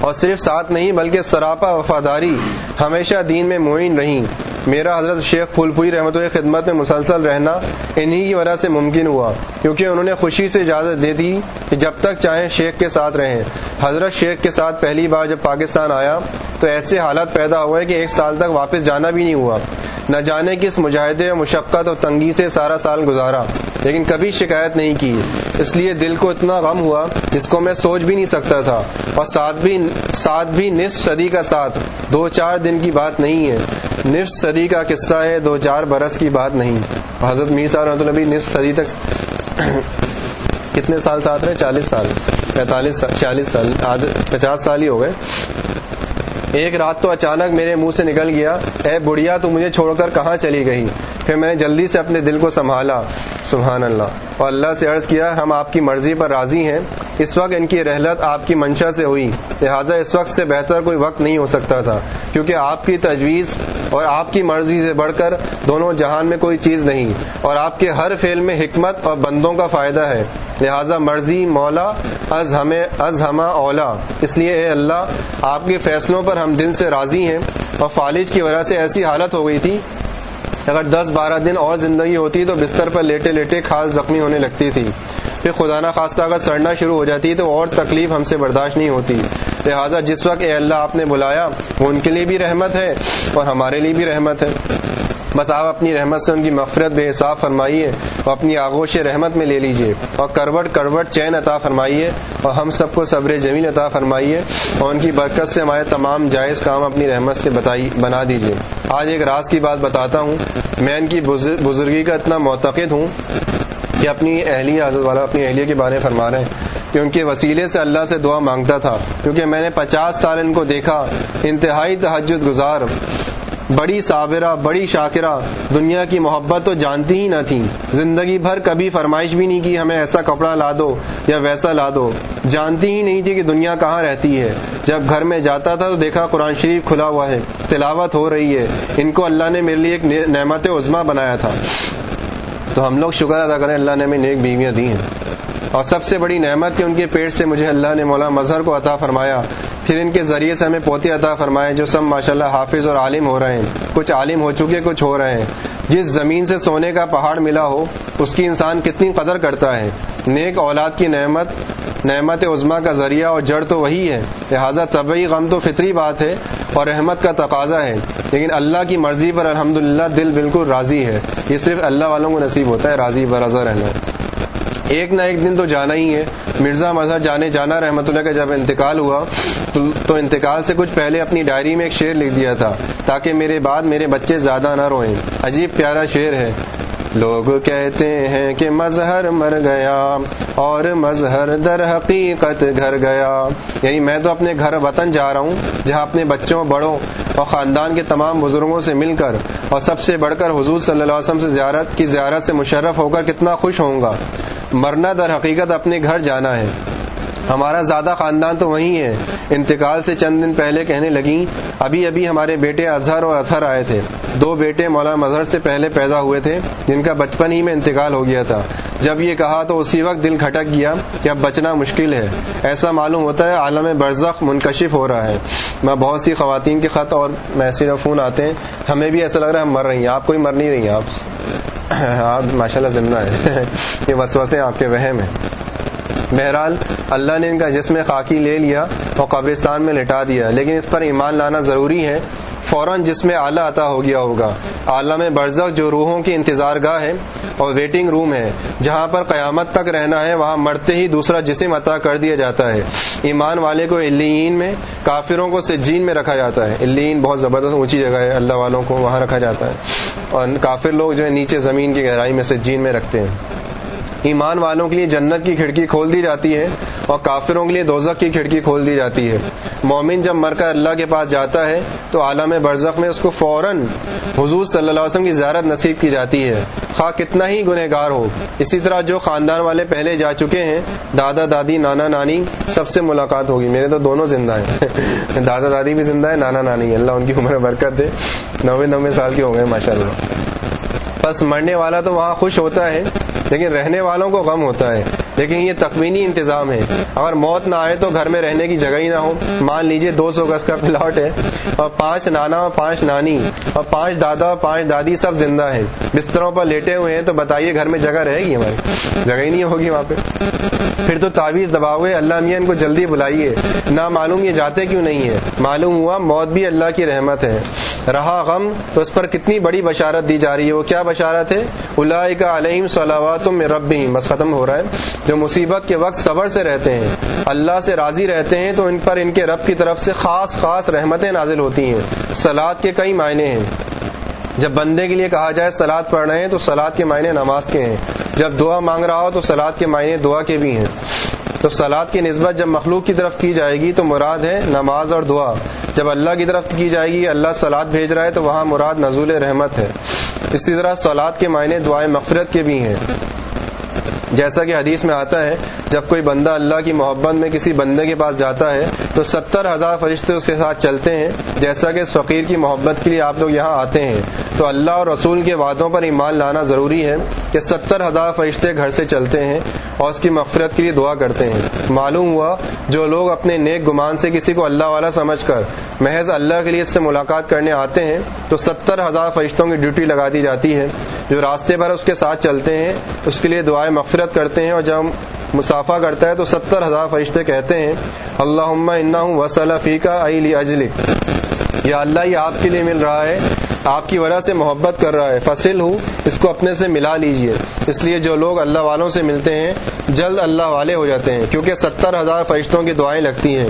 اور صرف ساتھ نہیں بلکہ سراپا وفاداری ہمیشہ دین میں معین رہی۔ میرا حضرت شیخ پھول پوری رحمت اللہ خدمت میں مسلسل رہنا انہی کی وجہ سے ممکن ہوا، کیونکہ انہوں نے خوشی سے اجازت دے دی کہ جب تک چاہیں شیخ کے ساتھ رہیں۔ حضرت شیخ کے ساتھ پہلی بار جب پاکستان آیا، تو ایسے حالات پیدا ہوئے کہ ایک سال تک واپس جانا بھی نہیں ہوا۔ نہ جانے کس مجاہدے، مشقت اور تنگی سے سارا سال گزارا۔ لیکن کبھی شکایت نہیں کی۔ اس لیے دل کو اتنا غم ہوا جس کو میں سوچ بھی نہیں سکتا تھا۔ اور ساتھ بھی ساتھ بھی نصف صدی کا ساتھ۔ دو چار دن کی بات نہیں ہے۔ نصف صدی کا قصہ ہے، دو چار برس کی بات نہیں۔ حضرت میر صاحب رحمۃ اللہ نصف صدی تک کتنے سال ساتھ رہے؟ چالیس سال۔ پینتالیس چالیس سال پچاس سال ہی ہو گئے۔ ایک رات تو اچانک میرے منہ سے نکل گیا، اے بڑھیا تو مجھے چھوڑ کر کہاں چلی گئی؟ پھر میں نے جلدی سے اپنے دل کو سنبھالا، سبحان اللہ۔ اور اللہ سے عرض کیا، ہم آپ کی مرضی پر راضی ہیں۔ اس وقت ان کی رحلت آپ کی منشا سے ہوئی۔ لہٰذا اس وقت سے بہتر کوئی وقت نہیں ہو سکتا تھا، کیونکہ آپ کی تجویز اور آپ کی مرضی سے بڑھ کر دونوں جہان میں کوئی چیز نہیں۔ اور آپ کے ہر فعل میں حکمت اور بندوں کا فائدہ ہے۔ لہذا مرضی مولا، از ہمیں، از ہما اولا۔ اس لیے اے اللہ، آپ کے فیصلوں پر ہم دل سے راضی ہیں۔ اور فالج کی وجہ سے ایسی حالت ہو گئی تھی، اگر دس بارہ دن اور زندگی ہوتی تو بستر پر لیٹے لیٹے خاص زخمی ہونے لگتی تھی۔ پھر خدا نہ خواستہ اگر سڑنا شروع ہو جاتی تو اور تکلیف ہم سے برداشت نہیں ہوتی۔ لہٰذا جس وقت اے اللہ آپ نے بلایا، وہ ان کے لیے بھی رحمت ہے اور ہمارے لیے بھی رحمت ہے۔ بس آپ اپنی رحمت سے ان کی مفرت بے حساب فرمائیے اور اپنی آغوش رحمت میں لے لیجیے اور کروٹ کروٹ چین عطا فرمائیے اور ہم سب کو صبر جمیل عطا فرمائیے اور ان کی برکت سے ہمارے تمام جائز کام اپنی رحمت سے بنا دیجیے۔ آج ایک راز کی بات بتاتا ہوں۔ میں ان کی بزرگی کا اتنا معتقد ہوں کہ اپنی اہلیہ حضرت والا اپنی اہلیہ کے بارے میں فرما رہے ہیں کہ ان کے وسیلے سے اللہ سے دعا مانگتا تھا، کیونکہ میں نے پچاس سال ان کو دیکھا، انتہائی تحجد گزار، بڑی صابرہ، بڑی شاکرہ، دنیا کی محبت تو جانتی ہی نہ تھی۔ زندگی بھر کبھی فرمائش بھی نہیں کی، ہمیں ایسا کپڑا لا دو یا ویسا لا دو۔ جانتی ہی نہیں تھی کہ دنیا کہاں رہتی ہے۔ جب گھر میں جاتا تھا تو دیکھا قرآن شریف کھلا ہوا ہے، تلاوت ہو رہی ہے۔ ان کو اللہ نے میرے لیے ایک نعمت عزما بنایا تھا۔ تو ہم لوگ شکر ادا کریں اللہ نے ہمیں نیک بیویاں دی ہیں اور سب سے بڑی نعمت کہ ان کے پیٹ سے مجھے اللہ نے مولا مظہر کو عطا فرمایا۔ پھر ان کے ذریعے سے ہمیں پوتے عطا فرمائے جو سب ماشاءاللہ حافظ اور عالم ہو رہے ہیں۔ کچھ عالم ہو چکے، کچھ ہو رہے ہیں۔ جس زمین سے سونے کا پہاڑ ملا ہو، اس کی انسان کتنی قدر کرتا ہے۔ نیک اولاد کی نعمت نعمت عزما کا ذریعہ اور جڑ تو وہی ہے۔ لہٰذا طبعی غم تو فطری بات ہے اور رحمت کا تقاضا ہے۔ لیکن اللہ کی مرضی پر الحمدللہ دل بالکل راضی ہے۔ یہ صرف اللہ والوں کو نصیب ہوتا ہے، راضی برضا رہنا۔ ایک نہ ایک دن تو جانا ہی ہے۔ مرزا مظہر جانے جانا رحمت اللہ کا جب انتقال ہوا تو انتقال سے کچھ پہلے اپنی ڈائری میں ایک شعر لکھ دیا تھا۔ تاکہ میرے بعد میرے بچے زیادہ نہ روئیں۔ عجیب پیارا شعر ہے۔ لوگ کہتے ہیں کہ مظہر مر گیا اور مظہر در حقیقت گھر گیا۔ یعنی میں تو اپنے گھر وطن جا رہا ہوں، جہاں اپنے بچوں، بڑوں اور خاندان کے تمام بزرگوں سے مل کر اور سب سے بڑھ کر حضور صلی اللہ علیہ وسلم سے زیارت کی زیارت سے مشرف ہو کر کتنا خوش ہوں گا۔ مرنا در حقیقت اپنے گھر جانا ہے۔ ہمارا زیادہ خاندان تو وہی ہے۔ انتقال سے چند دن پہلے کہنے لگی ابھی ابھی ہمارے بیٹے اظہر اور اطہر آئے تھے۔ دو بیٹے مولانا مظہر سے پہلے پیدا ہوئے تھے، جن کا بچپن ہی میں انتقال ہو گیا تھا۔ جب یہ کہا تو اسی وقت دل کھٹک گیا کہ اب بچنا مشکل ہے۔ ایسا معلوم ہوتا ہے عالم برزخ منکشف ہو رہا ہے۔ میں بہت سی خواتین کے خط اور میسیج اور فون آتے ہیں۔ ہمیں بھی ایسا لگ رہا ہے ہم مر رہی ہیں۔ آپ کوئی مر نہیں رہی ہیں، آپ۔ آپ ماشاء اللہ زندہ ہے یہ وسوسے آپ کے وہم ہیں۔ بہرحال، اللہ نے ان کا جسم خاکی لے لیا اور قبرستان میں لٹا دیا۔ لیکن اس پر ایمان لانا ضروری ہے۔ فوراً جس میں اعلیٰ عطا ہو گیا ہوگا۔ عالم برزخ جو روحوں کی انتظار گاہ ہے اور ویٹنگ روم ہے، جہاں پر قیامت تک رہنا ہے، وہاں مرتے ہی دوسرا جسم عطا کر دیا جاتا ہے۔ ایمان والے کو الین میں، کافروں کو سجین میں رکھا جاتا ہے۔ الین بہت زبردست اونچی جگہ ہے، اللہ والوں کو وہاں رکھا جاتا ہے۔ اور کافر لوگ جو ہے نیچے زمین کی گہرائی میں سجین میں رکھتے ہیں۔ ایمان والوں کے لیے جنت کی کھڑکی کھول دی جاتی ہے اور کافروں کے لیے دوزخ کی کھڑکی کھول دی جاتی ہے۔ مومن جب مر کر اللہ کے پاس جاتا ہے تو عالم برزخ میں اس کو فوراً حضور صلی اللہ علیہ وسلم کی زیارت نصیب کی جاتی ہے۔ خواہ کتنا ہی گنہ گار ہو۔ اسی طرح جو خاندان والے پہلے جا چکے ہیں، دادا، دادی، نانا، نانی، سب سے ملاقات ہوگی۔ میرے تو دونوں زندہ ہیں۔ دادا، دادی بھی زندہ ہے نانا، نانی اللہ ان کی عمر برکت دے۔ نوے نوے سال کے ہو گئے ماشاء اللہ بس مرنے والا تو وہاں خوش ہوتا ہے، لیکن رہنے والوں کو غم ہوتا ہے۔ لیکن یہ تقوینی انتظام ہے۔ اگر موت نہ آئے تو گھر میں رہنے کی جگہ ہی نہ ہو۔ مان لیجیے دو سو گز کا پلاٹ ہے اور پانچ نانا اور پانچ نانی اور پانچ دادا اور پانچ دادی سب زندہ ہیں۔ بستروں پر لیٹے ہوئے ہیں تو بتائیے گھر میں جگہ رہے گی ہماری؟ جگہ ہی نہیں ہوگی وہاں پہ۔ پھر تو تعویذ دباؤ گے اللہ میاں ان کو جلدی بلائیے۔ نہ معلوم یہ جاتے کیوں نہیں ہے معلوم ہوا موت بھی اللہ کی رحمت ہے۔ رہا غم تو اس پر کتنی بڑی بشارت دی جا رہی ہے۔ وہ کیا بشارت ہے؟ اللہ کا علیہم صلاحات میں رب بس ختم ہو رہا ہے۔ جو مصیبت کے وقت صبر سے رہتے ہیں اللہ سے راضی رہتے ہیں تو ان پر ان کے رب کی طرف سے خاص خاص رحمتیں نازل ہوتی ہیں۔ سلاد کے کئی معنی ہیں۔ جب بندے کے لیے کہا جائے سلاد پڑھ رہے ہیں تو سلاد کے معنی نماز کے ہیں۔ جب دعا مانگ رہا ہو تو سلاد کے معنی دعا کے بھی ہیں۔ تو سلاد کی نسبت جب مخلوق کی طرف کی جائے گی تو مراد ہے نماز اور دعا۔ جب اللہ کی طرف کی جائے گی، اللہ سلاد بھیج رہا ہے تو وہاں مراد نزول رحمت ہے۔ اسی طرح سلاد کے معنی دعائیں مغفرت کے بھی ہیں۔ جیسا کہ حدیث میں آتا ہے، جب کوئی بندہ اللہ کی محبت میں کسی بندے کے پاس جاتا ہے، تو ستر ہزار فرشتے اس کے ساتھ چلتے ہیں، جیسا کہ اس فقیر کی محبت کے لیے آپ لوگ یہاں آتے ہیں۔ تو اللہ اور رسول کے وعدوں پر ایمان لانا ضروری ہے کہ ستر ہزار فرشتے گھر سے چلتے ہیں اور اس کی مغفرت کے لیے دعا کرتے ہیں۔ معلوم ہوا، جو لوگ اپنے نیک گمان سے کسی کو اللہ والا سمجھ کر محض اللہ کے لیے اس سے ملاقات کرنے آتے ہیں، تو ستر ہزار فرشتوں کی ڈیوٹی لگا دی جاتی ہے۔ جو راستے پر اس کے ساتھ چلتے ہیں، اس کے لیے دعائیں مغفرت کرتے ہیں اور جب مسافہ کرتا ہے تو ستر ہزار فرشتے کہتے ہیں اللہ انا ہوں کا فیقہ اجلی. یا اللہ، یہ آپ کے لیے مل رہا ہے، آپ کی وجہ سے محبت کر رہا ہے فصل ہوں اس کو اپنے سے ملا لیجیے۔ اس لیے جو لوگ اللہ والوں سے ملتے ہیں، جلد اللہ والے ہو جاتے ہیں، کیونکہ ستر ہزار فرشتوں کی دعائیں لگتی ہیں۔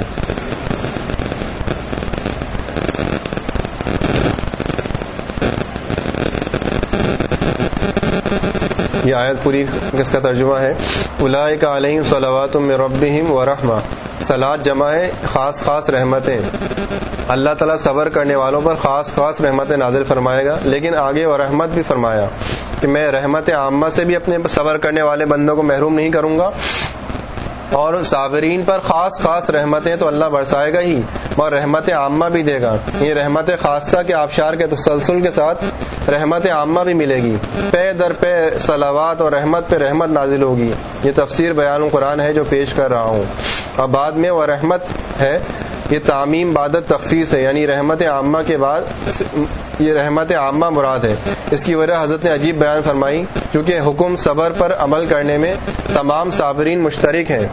یہ آیت پوری کس کا ترجمہ ہے؟ الا کا علیہ صلاحات میں ربہم و رحمہ۔ سلاد جمع ہے، خاص خاص رحمتیں۔ اللہ تعالیٰ صبر کرنے والوں پر خاص خاص رحمت نازل فرمائے گا، لیکن آگے و رحمت بھی فرمایا کہ میں رحمت عامہ سے بھی اپنے صبر کرنے والے بندوں کو محروم نہیں کروں گا۔ اور صابرین پر خاص خاص رحمتیں تو اللہ برسائے گا ہی اور رحمت عامہ بھی دے گا۔ یہ رحمت خاصہ کے آبشار کے تسلسل کے ساتھ رحمت عامہ بھی ملے گی۔ پے در پے سلاوات اور رحمت پہ رحمت نازل ہوگی۔ یہ تفسیر بیان قرآن ہے جو پیش کر رہا ہوں۔ اور بعد میں وہ رحمت ہے یہ تعمیم بادت تخصیص ہے یعنی رحمت عامہ کے بعد یہ رحمت عامہ مراد ہے۔ اس کی وجہ حضرت نے عجیب بیان فرمائی، کیونکہ حکم صبر پر عمل کرنے میں تمام صابرین مشترک ہیں۔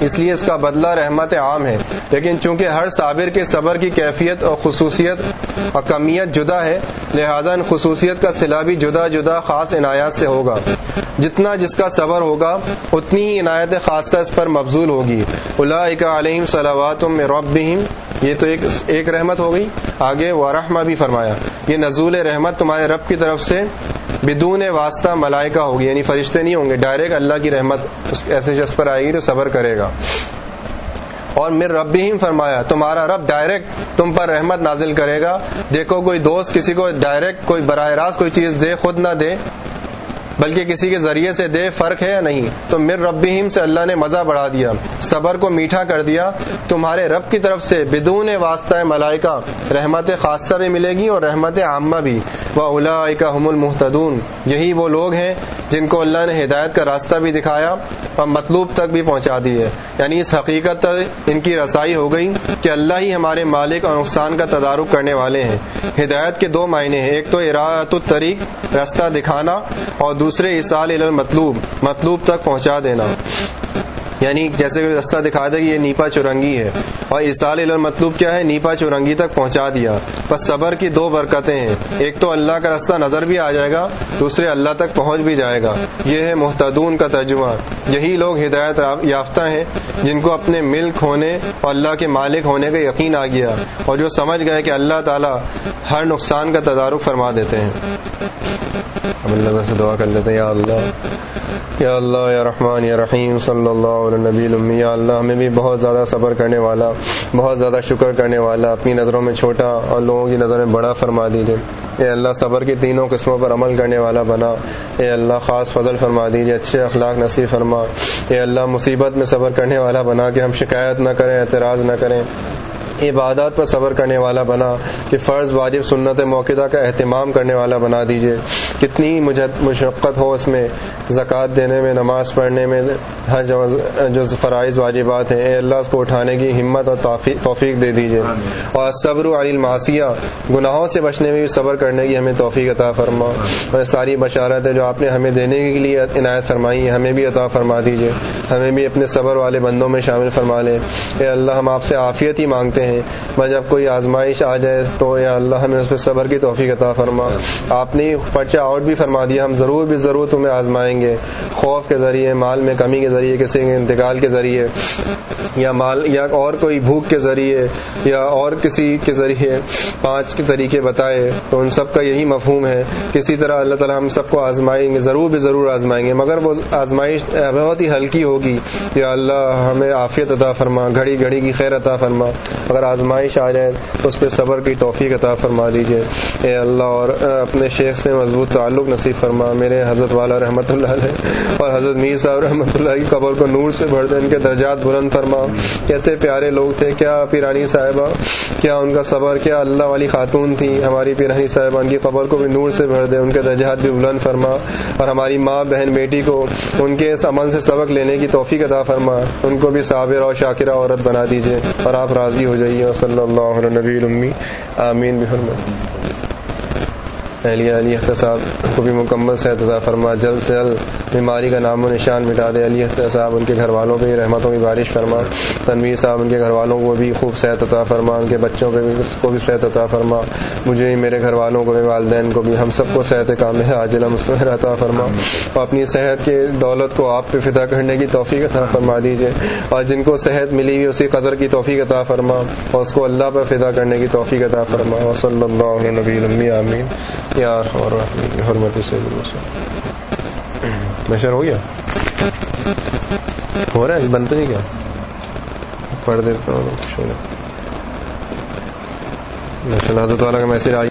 اس لیے اس کا بدلہ رحمت عام ہے۔ لیکن چونکہ ہر صابر کے صبر کی کیفیت اور خصوصیت اور کمیت جدا ہے، لہذا ان خصوصیت کا سلا بھی جدا جدا خاص عنایات سے ہوگا۔ جتنا جس کا صبر ہوگا، اتنی ہی عنایت خاصہ اس پر مبزول ہوگی۔ اللہ علیہم صلاحات میں ربہم۔ یہ تو ایک ایک رحمت ہو گئی۔ آگے ورحمہ بھی فرمایا۔ یہ نزول رحمت تمہارے رب کی طرف سے بدون واسطہ ملائکہ ہوگی یعنی فرشتے نہیں ہوں گے ڈائریکٹ اللہ کی رحمت ایسے شخص پر آئے گی جو صبر کرے گا۔ اور میر رب بھی فرمایا، تمہارا رب ڈائریکٹ تم پر رحمت نازل کرے گا۔ دیکھو، کوئی دوست کسی کو ڈائریکٹ کوئی براہ راست کوئی چیز دے، خود نہ دے۔ بلکہ کسی کے ذریعے سے دے فرق ہے یا نہیں؟ تو مر ربیم سے اللہ نے مزہ بڑھا دیا، صبر کو میٹھا کر دیا، تمہارے رب کی طرف سے بدون واسطہ ملائکہ رحمت خاصہ بھی ملے گی اور رحمت عامہ بھی۔ وہ اولا کا حم المحتدون یہی وہ لوگ ہیں جن کو اللہ نے ہدایت کا راستہ بھی دکھایا اور مطلوب تک بھی پہنچا دی ہے۔ یعنی اس حقیقت تک ان کی رسائی ہو گئی کہ اللہ ہی ہمارے مالک اور نقصان کا تدارک کرنے والے ہیں۔ ہدایت کے دو معنی ہیں، ایک تو اراۃ الطریق راستہ دکھانا اور دوسرے اصال مطلوب مطلوب تک پہنچا دینا۔ یعنی جیسے کوئی رستہ دکھا دے کہ یہ نیپا چورنگی ہے۔ اور اسال مطلوب کیا ہے؟ نیپا چورنگی تک پہنچا دیا۔ بس صبر کی دو برکتیں ہیں۔ ایک تو اللہ کا راستہ نظر بھی آ جائے گا، دوسرے اللہ تک پہنچ بھی جائے گا۔ یہ ہے محتدون کا ترجمہ۔ یہی لوگ ہدایت یافتہ ہیں، جن کو اپنے ملک ہونے اور اللہ کے مالک ہونے کا یقین آ گیا۔ اور جو سمجھ گئے کہ اللہ تعالیٰ ہر نقصان کا تدارک فرما دیتے ہیں۔ ہم اللہ سے دعا کر لیتے ہیں، یا اللہ یا اللہ، یا رحمان، یا رحیم، صلی اللہ علیہ نبی یا اللہ، ہمیں بھی بہت زیادہ صبر کرنے والا، بہت زیادہ شکر کرنے والا، اپنی نظروں میں چھوٹا اور لوگوں کی نظروں میں بڑا فرما دیجیے اے اللہ، صبر کی تینوں قسموں پر عمل کرنے والا بنا۔ اے اللہ، خاص فضل فرما دیجیے اچھے اخلاق نصیب فرما۔ اے اللہ، مصیبت میں صبر کرنے والا بنا کہ ہم شکایت نہ کریں، اعتراض نہ کریں۔ عبادات پر صبر کرنے والا بنا، کہ فرض، واجب، سنت موقع کا اہتمام کرنے والا بنا دیجیے کتنی مشقت ہو اس میں زکوٰۃ دینے میں، نماز پڑھنے میں، ہر جو فرائض، واجبات ہیں، اے اللہ اس کو اٹھانے کی ہمت اور توفیق دے دیجیے اور صبر و علی گناہوں سے بچنے میں بھی صبر کرنے کی ہمیں توفیق عطا فرما۔ اور ساری بشارت ہے جو آپ نے ہمیں دینے کے لیے عنایت فرمائی ہے ہمیں بھی عطا فرما دیجیے ہمیں بھی اپنے صبر والے بندوں میں شامل فرما لیں۔ اے اللہ، ہم آپ سے عافیت ہی مانگتے ہیں۔ ہیں۔ میں جب کوئی آزمائش آ جائے تو یا اللہ ہمیں اس پہ صبر کی توفیق عطا فرما۔ آپ نے پرچہ آؤٹ بھی فرما دیا، ہم ضرور بھی ضرور تمہیں آزمائیں گے۔ خوف کے ذریعے، مال میں کمی کے ذریعے، کسی کے انتقال کے ذریعے، یا مال، یا اور کوئی بھوک کے ذریعے، یا اور کسی کے ذریعے۔ پانچ کے طریقے بتائے، تو ان سب کا یہی مفہوم ہے۔ کسی طرح اللہ تعالیٰ ہم سب کو آزمائیں گے، ضرور بھی ضرور آزمائیں گے۔ مگر وہ آزمائش بہت ہی ہلکی ہوگی۔ یا اللہ ہمیں عافیت عطا فرما، گھڑی گھڑی کی خیر عطا فرما۔ اگر آزمائش آ جائے تو اس پہ صبر کی توفیق عطا فرما دیجیے اے اللہ، اور اپنے شیخ سے مضبوط تعلق نصیب فرما۔ میرے حضرت والا رحمۃ اللہ علیہ اور حضرت میر صاحب رحمۃ اللہ کی قبر کو نور سے بھر دے ان کے درجات بلند فرما۔ کیسے پیارے لوگ تھے، کیا پیرانی صاحبہ، کیا ان کا صبر، کیا اللہ والی خاتون تھی ہماری پیرانی صاحبہ ان کی قبر کو بھی نور سے بھر دے ان کے درجات بھی بلند فرما۔ اور ہماری ماں بہن بیٹی کو ان کے اس عمل سے سبق لینے کی توفیق عطا فرما۔ ان کو بھی صابر اور شاکرہ عورت بنا دیجیے اور آپ راضی ہو جائیے۔ علیہ صلی اللہ علیہ نبی المی آمین بحرمت اہلیہ علی اختر صاحب کو بھی مکمل صحت عطا فرما، جلد سے جلد بیماری کا نام و نشان مٹا دے۔ علی اختر صاحب، ان کے گھر والوں پہ رحمتوں کی بارش فرما۔ تنویر صاحب، ان کے گھر والوں کو بھی خوب صحت عطا فرما۔ ان کے بچوں پہ بھی اس کو بھی صحت عطا فرما۔ مجھے ہی میرے گھر والوں کو بھی والدین کو بھی ہم سب کو صحت کام ہے عاجلہ مصور عطا فرما۔ اور اپنی صحت کے دولت کو آپ پہ فدا کرنے کی توفیق عطا فرما دیجیے اور جن کو صحت ملی ہوئی، اسی قدر کی توفیق عطا فرما۔ اور اس کو اللہ پہ فدا کرنے کی توفیق عطا فرما۔ صلی اللہ علیہ نبی آمین۔ یار اور حرمت سے نشر ہو گیا؟ ہو رہا ہے؟ بنتا ہی کیا؟ پڑھ دیتا ہوں حضرت والا کا میسج آئی